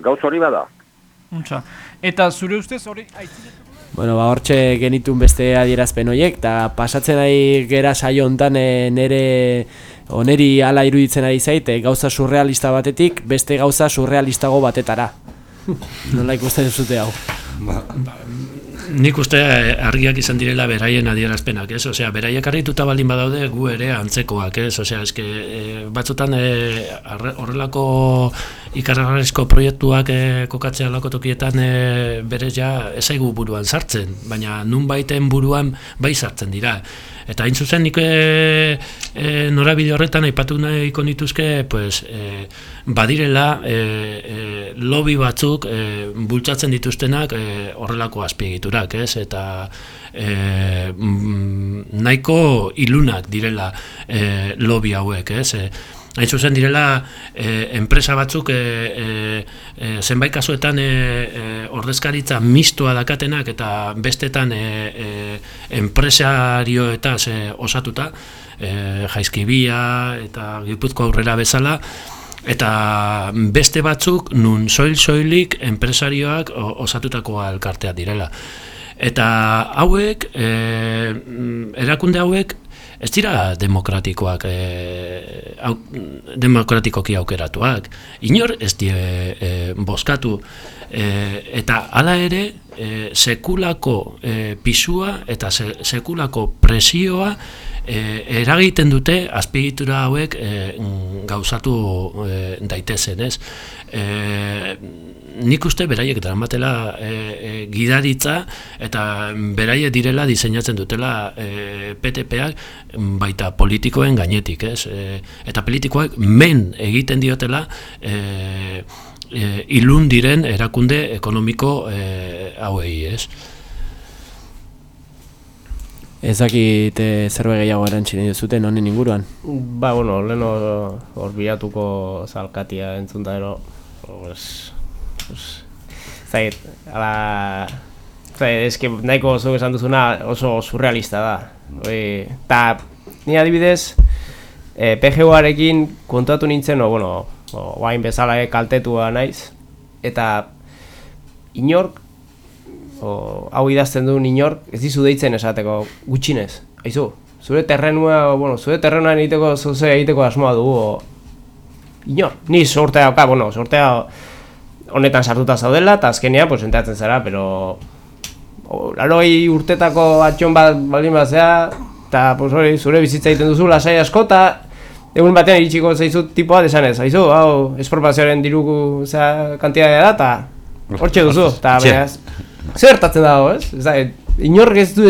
gauz hori bada. Untza. Eta zure ustez hori Bueno, ba, hortxe genitun beste adierazpen horiek, eta pasatzen ari gera saio hontan e, nere oneri hala iruditzen ari zait, e, gauza surrealista batetik, beste gauza surrealistago batetara. Nola ikusten zute hau? Ba, Nik uste eh, argiak izan direla beraien adierazpenak, ez? Osea, beraiek harrituta baldin badaude gu ere antzekoak, ez? Osea, eske e, batzutan e, horrelako ikargarrizko proiektuak e, kokatzea lako tokietan e, bere ja ezaigu buruan sartzen, baina nun baiten buruan bai sartzen dira. Eta hain zuzen nik e, e, norabide horretan aipatu nahiko nituzke, pues, e, badirela e, e, lobby batzuk e, bultzatzen dituztenak e, horrelako azpiegiturak, ez? Eta e, nahiko ilunak direla e, lobby hauek, ez? E, Hain zuzen direla enpresa batzuk e, e, zenbait kasuetan e, e, ordezkaritza mistoa dakatenak eta bestetan e, e, enpresarioetaz e, osatuta, e, jaizkibia eta gipuzko aurrera bezala, eta beste batzuk nun soil-soilik enpresarioak osatutako elkarteak direla. Eta hauek, e, mm, erakunde hauek, ez dira demokratikoak, e, au, demokratikoki aukeratuak. Inor ez die e, bozkatu. E, eta hala ere, e, sekulako e, pisua eta se, sekulako presioa e, eragiten dute azpiegitura hauek e, gauzatu e, daitezen, ez? E, nik uste beraiek dramatela e, e, gidaritza eta beraiek direla diseinatzen dutela e, PTPak baita politikoen gainetik, ez? E, eta politikoak men egiten diotela e, e, ilun diren erakunde ekonomiko e, hauei, ez? Ezakit e, zerbait gehiago erantzi nahi zuten honen inguruan. Ba, bueno, leno hor bilatuko zalkatia entzun da ero, zait, ala, zait, eske nahiko zuk esan duzuna oso surrealista da. Oi, ta, ni adibidez, e, PGU-arekin kontatu nintzen, o, bueno, o, guain bezala eh, kaltetua naiz, eta inork, o, hau idazten duen inork, ez dizu deitzen esateko gutxinez. Aizu, zure terrenua, bueno, zure terrenua egiteko, zuze egiteko asmoa dugu, o, inor, ni sortea dauka, bueno, sortea honetan sartuta zaudela, eta azkenean, pues, enteratzen zara, pero o, laroi urtetako atxon bat baldin bat zea, eta pues, hori, zure bizitza egiten duzu lasai asko, eta egun batean iritsiko zaizu tipoa desan ez, haizu, hau, esporpazioaren dirugu za, kantidadea da, eta hortxe duzu, eta beraz, zer gertatzen dago, ez? Ez da, inork ez du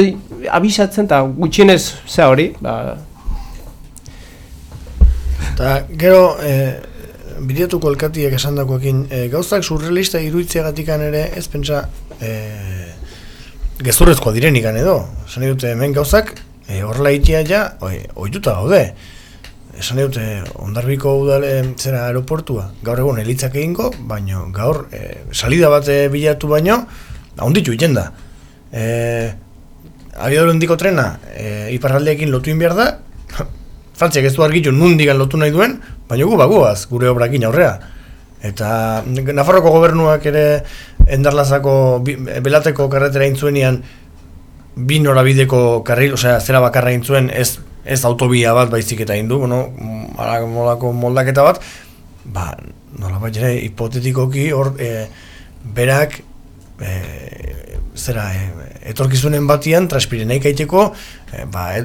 abisatzen, eta gutxienez, ze hori, ba, Eta gero, e, bideatuko elkatiek esan dakoekin, e, gauzak surrealista iruitzeagatikan ere, ez pentsa, e, gezurrezkoa direnikan edo. Esan dute hemen gauzak, e, horrela itea ja, oi, oituta gaude. Esan dute, ondarbiko udale zera aeroportua, gaur egun elitzak egingo, baino gaur e, salida bat bilatu baino, onditu iten da. E, abiador handiko trena, e, iparraldeekin lotu behar da, Frantziak ez du argitu nundigan lotu nahi duen, baina gu bagoaz gure obrakin aurrea. Eta Nafarroko gobernuak ere endarlazako belateko karretera intzuenian bi norabideko karril, osea, zera bakarra intzuen ez, ez autobia bat baizik eta indu, bueno, molako moldaketa bat, ba, nola bat ere hipotetikoki hor e, berak e, zera e, etorkizunen batian transpireneik aiteko e, ba, e,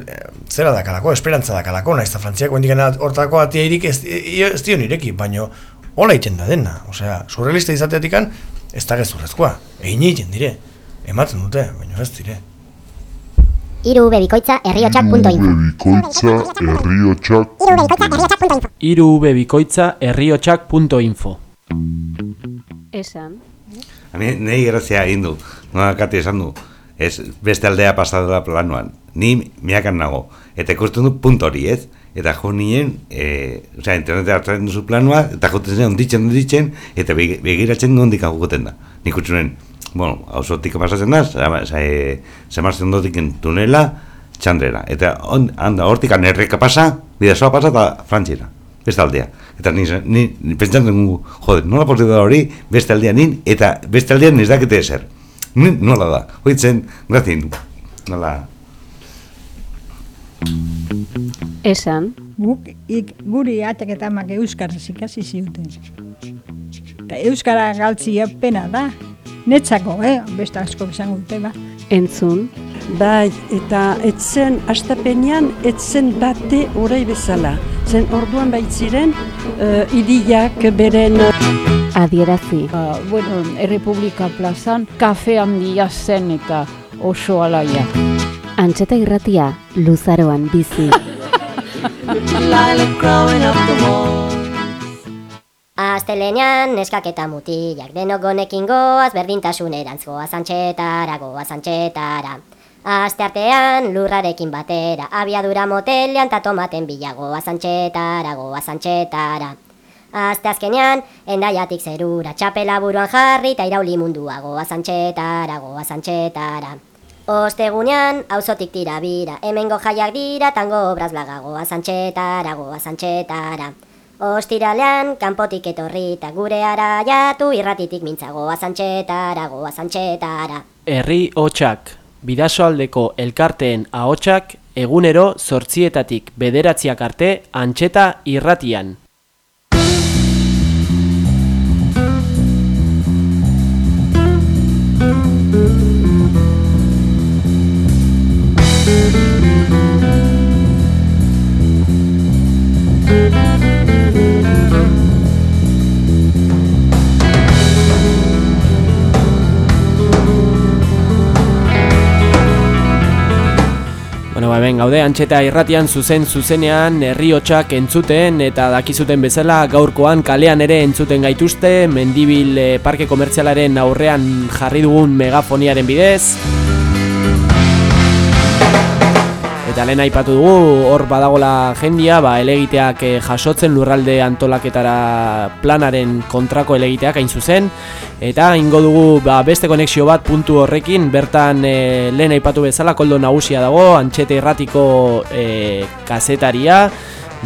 zera dakalako, esperantza dakalako, naiz eta frantziak hendik hortako atiairik ez, e, ez dio nireki, baino hola iten da dena, osea, surrealista izateatikan ez da gezurrezkoa, egin egiten dire, ematen dute, baino ez dire. Iru bebikoitza herriotxak.info irubebikoitza herriotxak.info Esan. Nahi grazia egin du, nola kate esan du, ez beste aldea pasadela planoan, ni miakan nago, eta ikusten du punto hori, ez? Eta jo nien, e, osea, internetea hartzen duzu planoa, eta joten zen, onditzen, onditzen, eta begi- begiratzen ondik agukoten da. Nik utzunen, bueno, hausotik pasatzen da, zemartzen ondotik tunela, txandrera. Eta on, handa, hortik anerreka pasa, bidazoa pasa eta frantziera, beste aldea. Eta ni, ni, ni pentsatzen dugu, jode, nola posible da hori, beste aldean nin, eta beste aldean ez dakite ezer. Ni, nola da, hoitzen, grazien, nola... Esan. Guk, ik, guri atek eta amak euskaraz ikasi ziuten. Eta euskara galtzia pena da. Netzako, eh? Beste asko izango dute, ba. Entzun. Bai, eta etzen astapenean etzen bate orai bezala. Zen orduan baitziren uh, idiak beren Adierazi. Ba, bueno, Errepublika plazan kafe handia zen eta oso alaia. Antxeta irratia, luzaroan bizi. Astelenean neskak eta mutilak denok gonekin goaz berdintasunerantz goaz antxetara, goaz antxetara. Aste artean lurrarekin batera, abiadura motelean ta tomaten bila goaz antxetara, goaz antxetara. Aste azkenean, endaiatik zerura, txapela buruan jarri eta irauli mundua goaz antxetara, goaz antxetara. Ostegunean, auzotik tira bira, hemengo jaiak dira, tango obraz blaga goaz antxetara, goaz. Ostiralean, kanpotik etorrita, gure araiatu irratitik mintza goaz antxetara, goaz antxetara. Herri hotxak, bidasoaldeko elkarteen ahotsak egunero zortzietatik bederatziak arte antxeta irratian. Ba, hemen gaude antxeta irratian zuzen zuzenean herri hotxak entzuten eta dakizuten bezala gaurkoan kalean ere entzuten gaituzte Mendibil eh, parke komertzialaren aurrean jarri dugun megafoniaren bidez Eta lehen aipatu dugu, hor badagola jendia, ba, elegiteak eh, jasotzen lurralde antolaketara planaren kontrako elegiteak hain zuzen. Eta ingo dugu ba, beste konexio bat puntu horrekin, bertan eh, lehen aipatu bezala koldo nagusia dago, antxete erratiko eh, kazetaria.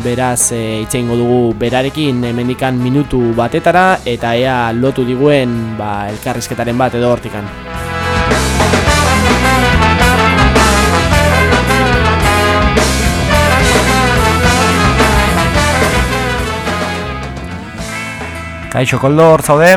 Beraz, e, itxe ingo dugu berarekin hemendikan minutu batetara, eta ea lotu diguen ba, elkarrizketaren bat edo hortikan. Kaixo, koldo, hor zaude?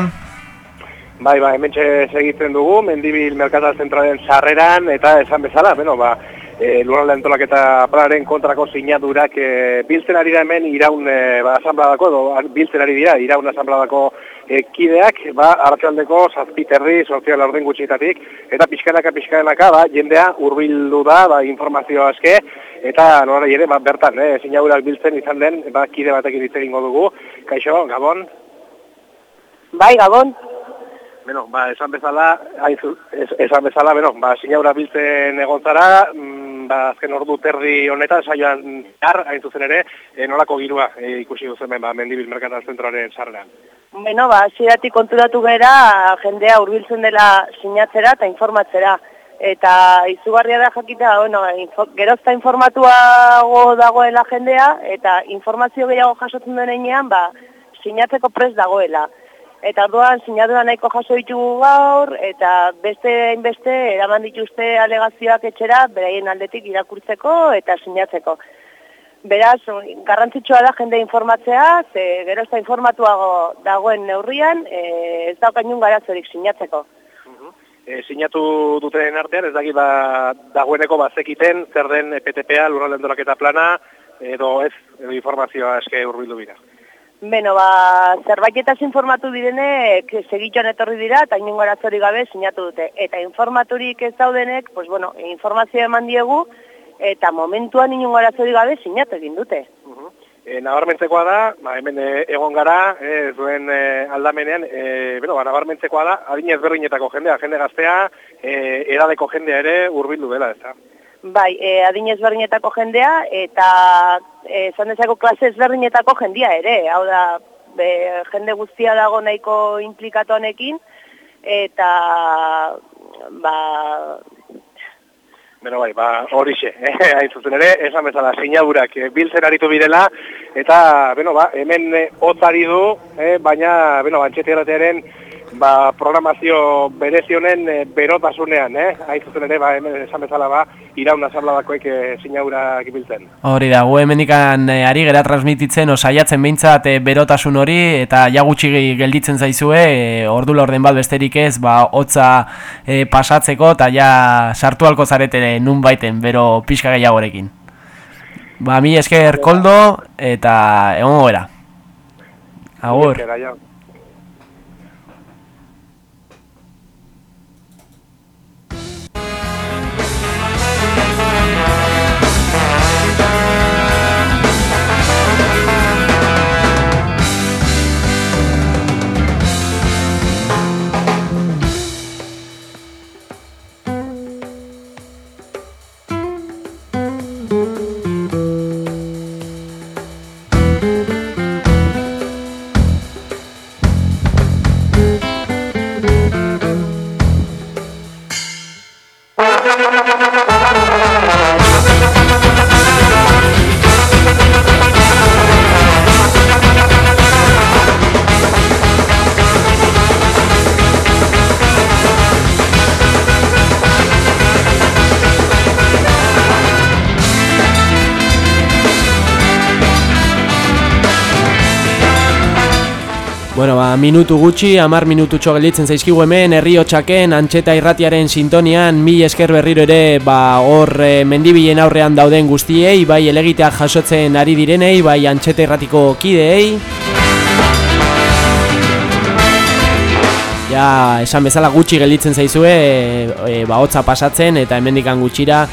Bai, ba, hemen segitzen dugu, mendibil merkatal zentralen sarreran, eta esan bezala, bueno, ba, e, lurralde antolaketa planaren kontrako sinadurak e, biltzen ari da hemen iraun e, ba, asambladako, edo biltzen ari dira iraun asambladako e, kideak, ba, hartxaldeko zazpiterri sozial orden gutxietatik, eta pixkanaka pixkanaka, ba, jendea hurbildu da, ba, informazio aske, eta nora ere, ba, bertan, eh, sinadurak biltzen izan den, ba, kide batekin hitz egingo dugu. Kaixo, Gabon? Bai, Gabon. Beno, ba, esan bezala, haizu, es, esan bezala, beno, ba, sinaura biltzen egon zara, mm, ba, azken ordu terdi honetan, saioan har, hain zuzen ere, e, nolako girua e, ikusi duzen, ba, mendibil merkatal zentroaren sarrean. Beno, ba, ziratik konturatu gera, jendea hurbiltzen dela sinatzera eta informatzera. Eta izugarria da jakita, bueno, info, gerozta informatuago dagoela jendea, eta informazio gehiago jasotzen denean, ba, sinatzeko prest dagoela. Eta orduan sinadura nahiko jaso ditugu gaur eta beste hainbeste eraman dituzte alegazioak etxera beraien aldetik irakurtzeko eta sinatzeko. Beraz, garrantzitsua da jende informatzea, ze gero ez da informatuago dagoen neurrian, e, ez daukainun garazorik sinatzeko. E, sinatu duten artean, ez daki ba, dagoeneko bazekiten zer den PTPA lurralden dolaketa plana, edo ez, edo informazioa eske urbildu bira. Beno, ba, zerbaitetaz informatu direnek segitxoan etorri dira eta inungo arazori gabe sinatu dute. Eta informaturik ez daudenek, pues bueno, informazioa eman diegu eta momentuan inungo arazori gabe sinatu egin dute. E, nabarmentzekoa da, ba, hemen e, egon gara, e, zuen e, aldamenean, e, bueno, ba, nabarmentzekoa da, adinez berdinetako jendea, jende gaztea, e, eradeko jendea ere hurbildu dela, ez da. Bai, e, adinez berdinetako jendea eta e, zan dezako klase ezberdinetako jendea ere, hau da, be, jende guztia dago nahiko implikatu honekin, eta, ba... Beno bai, ba, horixe, eh, hain ere, esan bezala, sinadurak eh, biltzen aritu birela, eta, beno, ba, hemen eh, du, eh, baina, beno, antxete erratearen, ba, programazio berezionen e, berotasunean, eh? Hain zuzen ere, ba, hemen esan bezala, ba, irauna zabladakoek e, sinaura gibiltzen. Hori da, gu hemenikan e, ari gera transmititzen, osaiatzen behintzat e, berotasun hori, eta ja gutxi gelditzen zaizue, e, ordu lorden bat besterik ez, ba, hotza e, pasatzeko, eta ja sartu alko zarete nun baiten, bero pixka gehiagorekin. Ba, mi esker koldo, eta egon gobera. Agur. Minutu gutxi, amar minutu gelditzen zaizkigu hemen, herri hotxaken, antxeta irratiaren sintonian, mi esker berriro ere, ba, hor e, mendibilen aurrean dauden guztiei, bai elegitea jasotzen ari direnei, bai antxeta irratiko kideei. Ja, esan bezala gutxi gelditzen zaizue, e, ba, hotza pasatzen, eta hemendikan gutxira,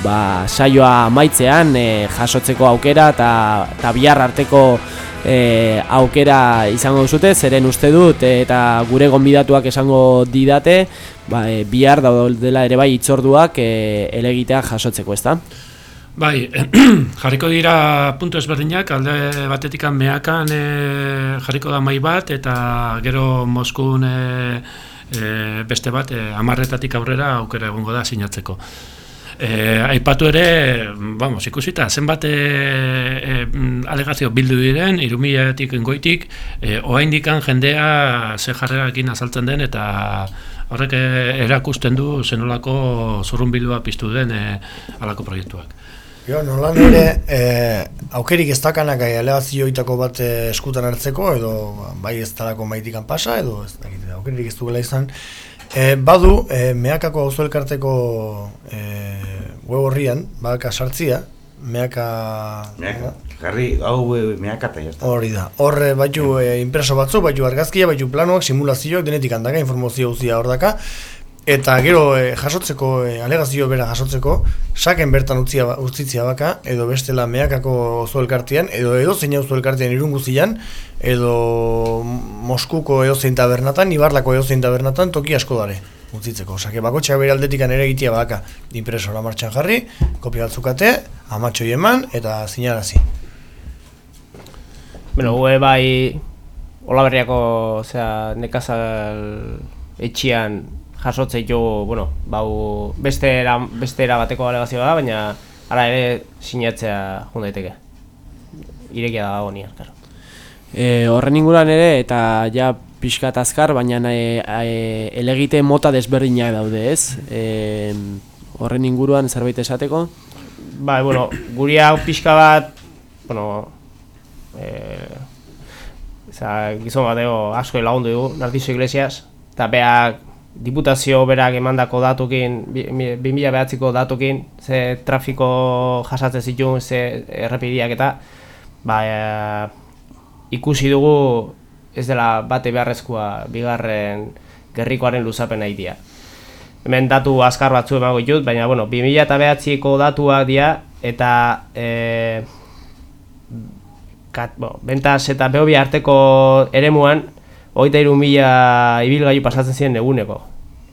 ba, saioa maitzean, e, jasotzeko aukera, eta bihar arteko e, aukera izango duzute, zeren uste dut eta gure gonbidatuak esango didate, ba, e, bihar dela ere bai itzorduak e, elegitea jasotzeko, ezta? Bai, jarriko dira puntu ezberdinak, alde batetik mehakan e, jarriko da mai bat, eta gero Moskun e, e, beste bat, e, amarretatik aurrera aukera egongo da sinatzeko. E, aipatu ere, vamos, ikusita, zenbat e, e, alegazio bildu diren, irumilatik goitik, e, oaindikan jendea ze jarrerakin azaltzen den, eta horrek erakusten du zenolako zurrun bildua piztu den e, alako proiektuak. Jo, nolan ere, e, aukerik ez dakanak alegazioitako bat eskutan hartzeko, edo bai ez talako maitikan pasa, edo ez dakit, aukerik ez duela izan, E, badu, e, mehakako auzo elkarteko e, web horrian, badaka sartzia, meaka... Meaka, jarri, hau meaka eta jazta. Hori da. Horre baitu e, impreso batzu, baitu argazkia, baitu planoak, simulazioak, denetik handaka, informazio guztia hor daka. Eta gero e, jasotzeko, e, alegazio bera jasotzeko, saken bertan utzia, utzitzia baka, edo bestela meakako ozo elkartian, edo edo zein ozo elkartian irun guztian, edo Moskuko edo zein tabernatan, Ibarlako edo zein tabernatan, toki asko dare utzitzeko. Osake bakotxeak bere aldetikan ere egitea baka impresora martxan jarri, kopia batzukate, amatxoi eman, eta zinarazi. Bueno, gue bai Olaberriako, osea, nekazal etxian jasotze jo, bueno, bau beste era, beste era bateko alegazioa da, baina ara ere sinatzea jun daiteke. Irekia da dago ni, claro. E, horren inguran ere, eta ja pixkat azkar, baina e, e, elegite mota desberdinak daude, ez? E, horren inguruan zerbait esateko? Bai, bueno, guria pixka bat, bueno, eh, Oza, gizon bat ego asko lagundu dugu, Narciso Iglesias, eta beak diputazio berak emandako datukin, 2000 behatziko datukin, ze trafiko jasatzen zituen, ze errepidiak eta, ba, e, ikusi dugu ez dela bate beharrezkoa bigarren gerrikoaren luzapen nahi Hemen datu azkar batzu emago ditut, baina, bueno, 2000 eta behatziko datuak dira, eta e, kat, bo, bentas eta behobi arteko eremuan hogeita iru mila ibilgailu pasatzen ziren eguneko.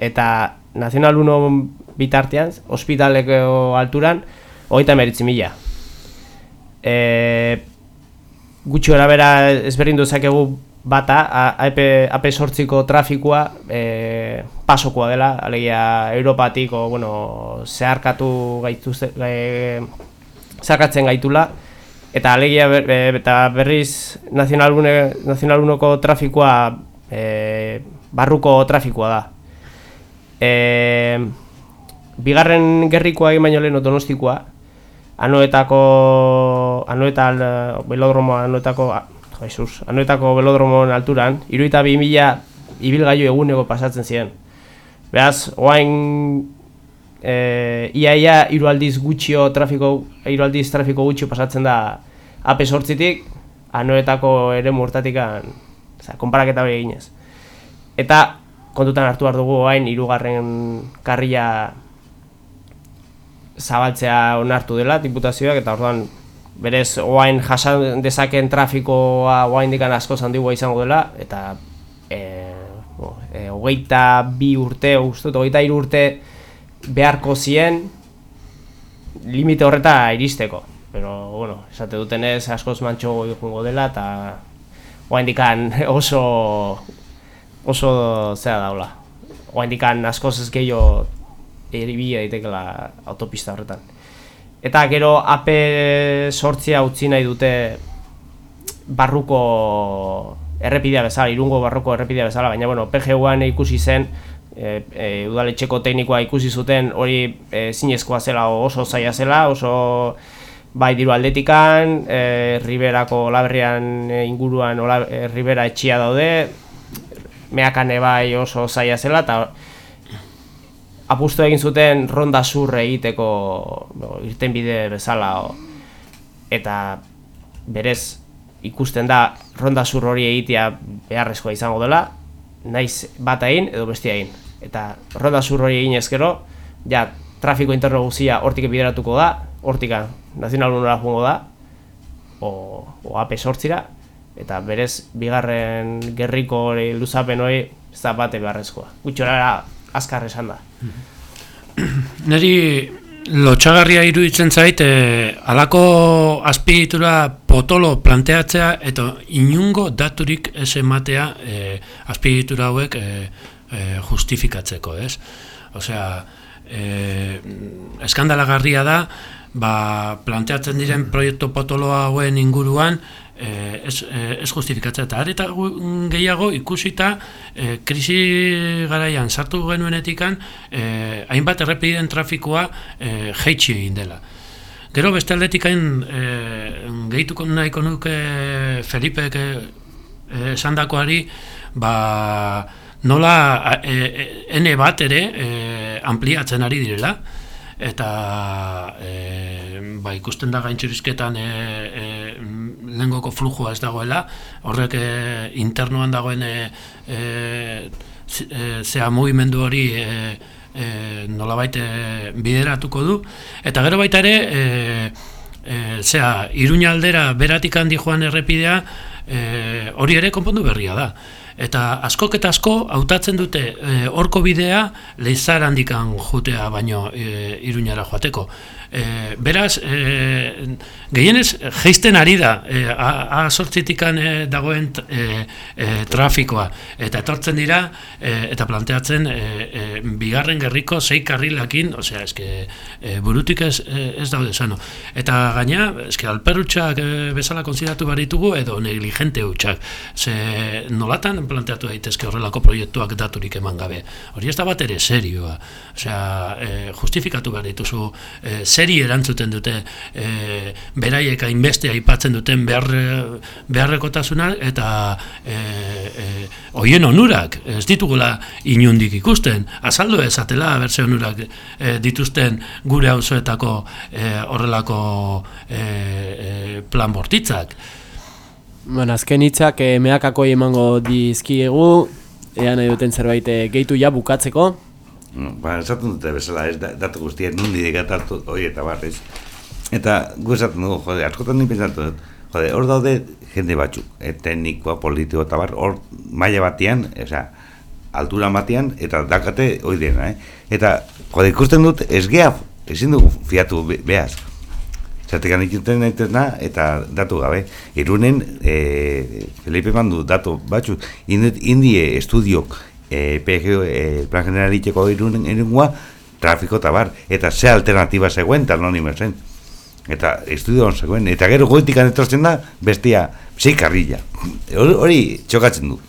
Eta Nazional 1 bitartean, ospitaleko alturan, hogeita emeritzi mila. E, gutxi bera ezberdin duzakegu bata, AP, AP sortziko trafikoa e, pasokoa dela, alegia Europatik, o, bueno, zeharkatu gaitu, e, zeharkatzen gaitula, Eta alegia ber, eta berriz Nazional Nazional trafikoa e, barruko trafikoa da. E, bigarren gerrikoa egin baino lehen donostikoa, anoetako, anoetal, belodromo, anoetako, Jesus, anoetako belodromoen alturan, iruita bi mila ibilgailu eguneko pasatzen ziren. Beraz, oain e, ia ia hiru aldiz gutxio trafiko hiru aldiz trafiko gutxio pasatzen da AP sortzitik anoetako ere murtatikan oza, konparaketa hori eginez. Eta kontutan hartu behar dugu hain hirugarren karria zabaltzea onartu dela diputazioak eta orduan berez oain jasan dezaken trafikoa oain dikan asko zandigua izango dela eta e, e, hogeita bi urte, hogeita iru urte beharko zien limite horreta iristeko. Pero, bueno, esate dutenez askoz mantxo joango dela eta oaindikan oso oso zera daula. Oaindikan askoz ez gehiago eribia daitekela autopista horretan. Eta gero AP sortzia utzi nahi dute barruko errepidea bezala, irungo barruko errepidea bezala, baina bueno, PGUan ikusi zen e, e, udaletxeko teknikoa ikusi zuten hori e, zinezkoa zela oso zaila zela, oso bai diru aldetikan, e, Riberako laberrian e, inguruan ola, e, Ribera etxia daude, meakane bai oso zaila zela, eta apustu egin zuten ronda zurre egiteko no, irten bide bezala, o, eta berez ikusten da ronda zur hori egitea beharrezkoa izango dela, naiz bat egin edo bestia egin. Eta ronda zur hori egin ezkero, ja, trafiko interno guzia hortik bideratuko da, hortika nazional unora jungo da, o, o AP sortzira, eta berez bigarren gerriko luzapen hori ez da bate beharrezkoa. Gutxora azkar esan da. Neri lotxagarria iruditzen zait, e, alako azpigitura potolo planteatzea eta inungo daturik ez ematea e, azpigitura hauek e, e, justifikatzeko, ez? Osea, e, eskandalagarria da, ba, planteatzen diren proiektu potolo hauen inguruan, eh, ez, eh, ez justifikatzea eta areta gehiago ikusita eh, krisi garaian sartu genuenetikan eh, hainbat errepideen trafikoa eh, jeitsi egin dela. Gero beste aldetikain eh, gehituko nahiko nuke Felipe eh, esandakoari ba, nola e, ene bat ere e, ampliatzen ari direla eta e, ba, ikusten da gaintxurizketan e, e, lehengoko flujua ez dagoela, horrek e, internoan dagoen e, e, zea mugimendu hori e, e, nolabait e, bideratuko du, eta gero baita ere, e, e, zea, iruña aldera beratik handi joan errepidea, e, hori ere konpondu berria da. Eta askok eta asko hautatzen dute e, horko bidea leizar handikan jutea baino e, iruñara joateko. E, beraz, e, gehienez, geisten ari da, e, a, a sortzitikan e, dagoen e, e, trafikoa, eta etortzen dira, e, eta planteatzen, e, bigarren gerriko zei karrilakin, osea, eske, burutik ez, ez daude zano. Eta gaina, eske, alperrutxak e, bezala konzidatu baritugu, edo negligente hutsak, ze nolatan planteatu daitezke horrelako proiektuak daturik eman gabe. Hori ez da bat ere serioa, osea, justifikatu behar dituzu, e, zeri erantzuten dute e, beraiek hainbeste aipatzen duten behar, beharrekotasuna eta e, e, oien onurak ez ditugula inundik ikusten. Azaldu ezatela berze onurak e, dituzten gure auzoetako e, horrelako e, e, plan bortitzak. Bueno, azken hitzak e, meakako emango dizkiegu. Ean nahi duten zerbait gehitu ja bukatzeko No, ba, esaten dute bezala, ez, datu guztiak nundi digatatu hori eta barrez. Eta gu esaten dugu, jode, askotan ni pensatu dut, jode, hor daude jende batzuk, e, teknikoa, politiko eta bar, hor maila batian, osea, altura batian, eta dakate hori dena, eh? Eta, jode, ikusten dut, ez geha, ezin dugu fiatu be, behaz. Zertik anituten naitena, eta datu gabe. Irunen, e, Felipe mandu datu batzuk, indie estudiok, e, PG, e, plan general itxeko irunen irungua, trafiko eta bar, eta ze alternatiba zegoen, eta anonimo zen. Eta estudio hon zegoen, eta gero goitikan etortzen da, bestia, zei karrilla. Hori txokatzen du,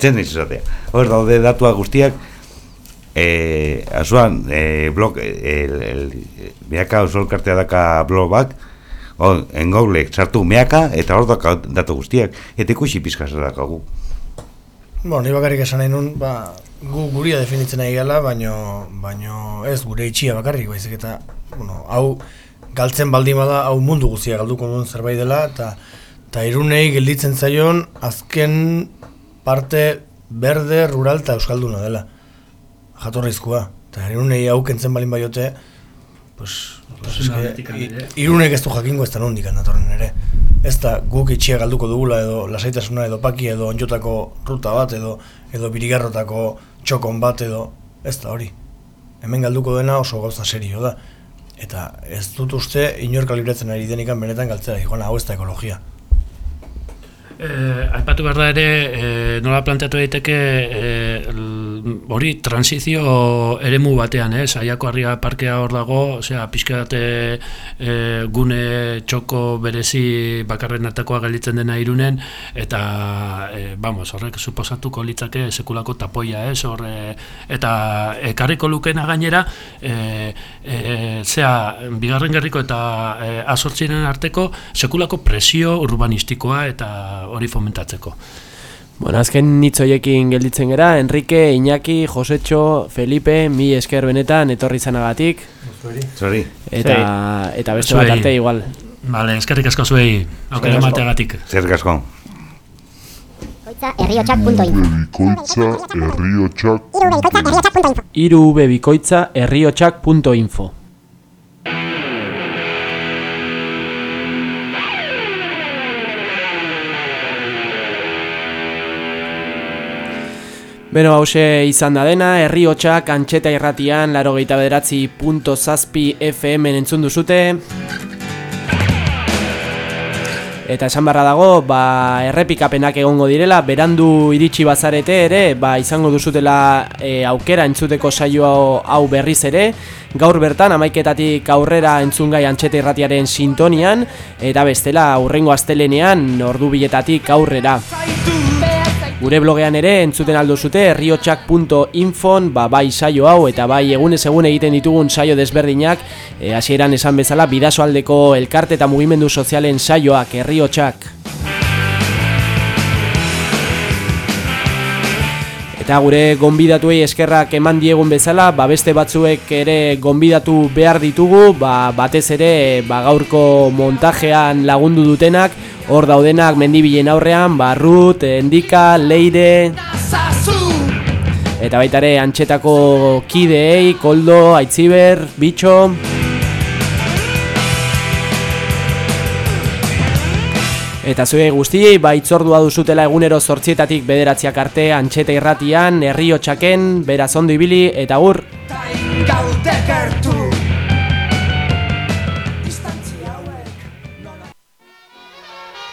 zen ez esatea. Hor daude datua guztiak, e, azuan, e, blog, el, el, meaka oso elkartea daka blog bak, hor, engoulek sartu meaka, eta hor datu guztiak, eta ikusi pizka dakagu. Bo, ni bakarrik esan nahi nun, ba, gu guria definitzen nahi gala, baino, baino ez gure itxia bakarrik, baizik eta, bueno, hau galtzen baldin bada, hau mundu guzia galduko duen zerbait dela, eta eta irunei gelditzen zaion azken parte berde, rural eta euskalduna dela. Jatorrizkoa. Eta irunei hau kentzen balin baiote, pues, pues, irunek ez du jakingo ez da nondik datorren ere ez da guk itxia galduko dugula edo lasaitasuna edo paki edo onjotako ruta bat edo edo birigarrotako txokon bat edo ez da hori. Hemen galduko dena oso gauza serio da. Eta ez dut uste inor kalibratzen ari denikan benetan galtzera, joan hau ez da ekologia. Eh, aipatu behar da ere, eh, nola planteatu daiteke eh, hori transizio eremu batean, eh? saiako harria parkea hor dago, osea, pixka eh, gune txoko berezi bakarren artekoa gelditzen dena irunen, eta, eh, vamos, horrek suposatuko litzake sekulako tapoia, ez, horre, eta ekarriko lukena gainera, eh, eh, zea, bigarren gerriko eta eh, azortzinen arteko sekulako presio urbanistikoa eta hori fomentatzeko. Bueno, azken nitzoiekin gelditzen gera, Enrique, Iñaki, Josetxo, Felipe, mi esker benetan, etorri zanagatik. Zori. Eta, eta beste bat arte igual. Vale, eskerrik asko zuei, aukera mateagatik. Eskerrik asko. Irubebikoitza herriotxak.info Beno, hause izan da dena, herri hotxak antxeta irratian, laro gehieta bederatzi punto zazpi FM entzun duzute. Eta esan barra dago, ba, errepikapenak egongo direla, berandu iritsi bazarete ere, ba, izango duzutela e, aukera entzuteko saio hau berriz ere. Gaur bertan, amaiketatik aurrera entzungai antxeta irratiaren sintonian, eta bestela, aurrengo astelenean, ordu biletatik aurrera. Gure blogean ere entzuten aldo zute herriotxak.infon ba, bai saio hau eta bai egunez egun egiten ditugun saio desberdinak e, hasieran esan bezala bidazo aldeko elkarte eta mugimendu sozialen saioak herriotxak. Eta gure gonbidatuei eskerrak eman diegun bezala, ba beste batzuek ere gonbidatu behar ditugu, ba batez ere ba gaurko montajean lagundu dutenak, hor daudenak mendibilen aurrean, ba Ruth, Endika, Leire, eta baita ere antxetako kideei, Koldo, Aitziber, Bitxo, Eta zuei guztiei, ba itzordua duzutela egunero zortzietatik bederatziak arte antxeta irratian, herri txaken, beraz ondo ibili, eta gur!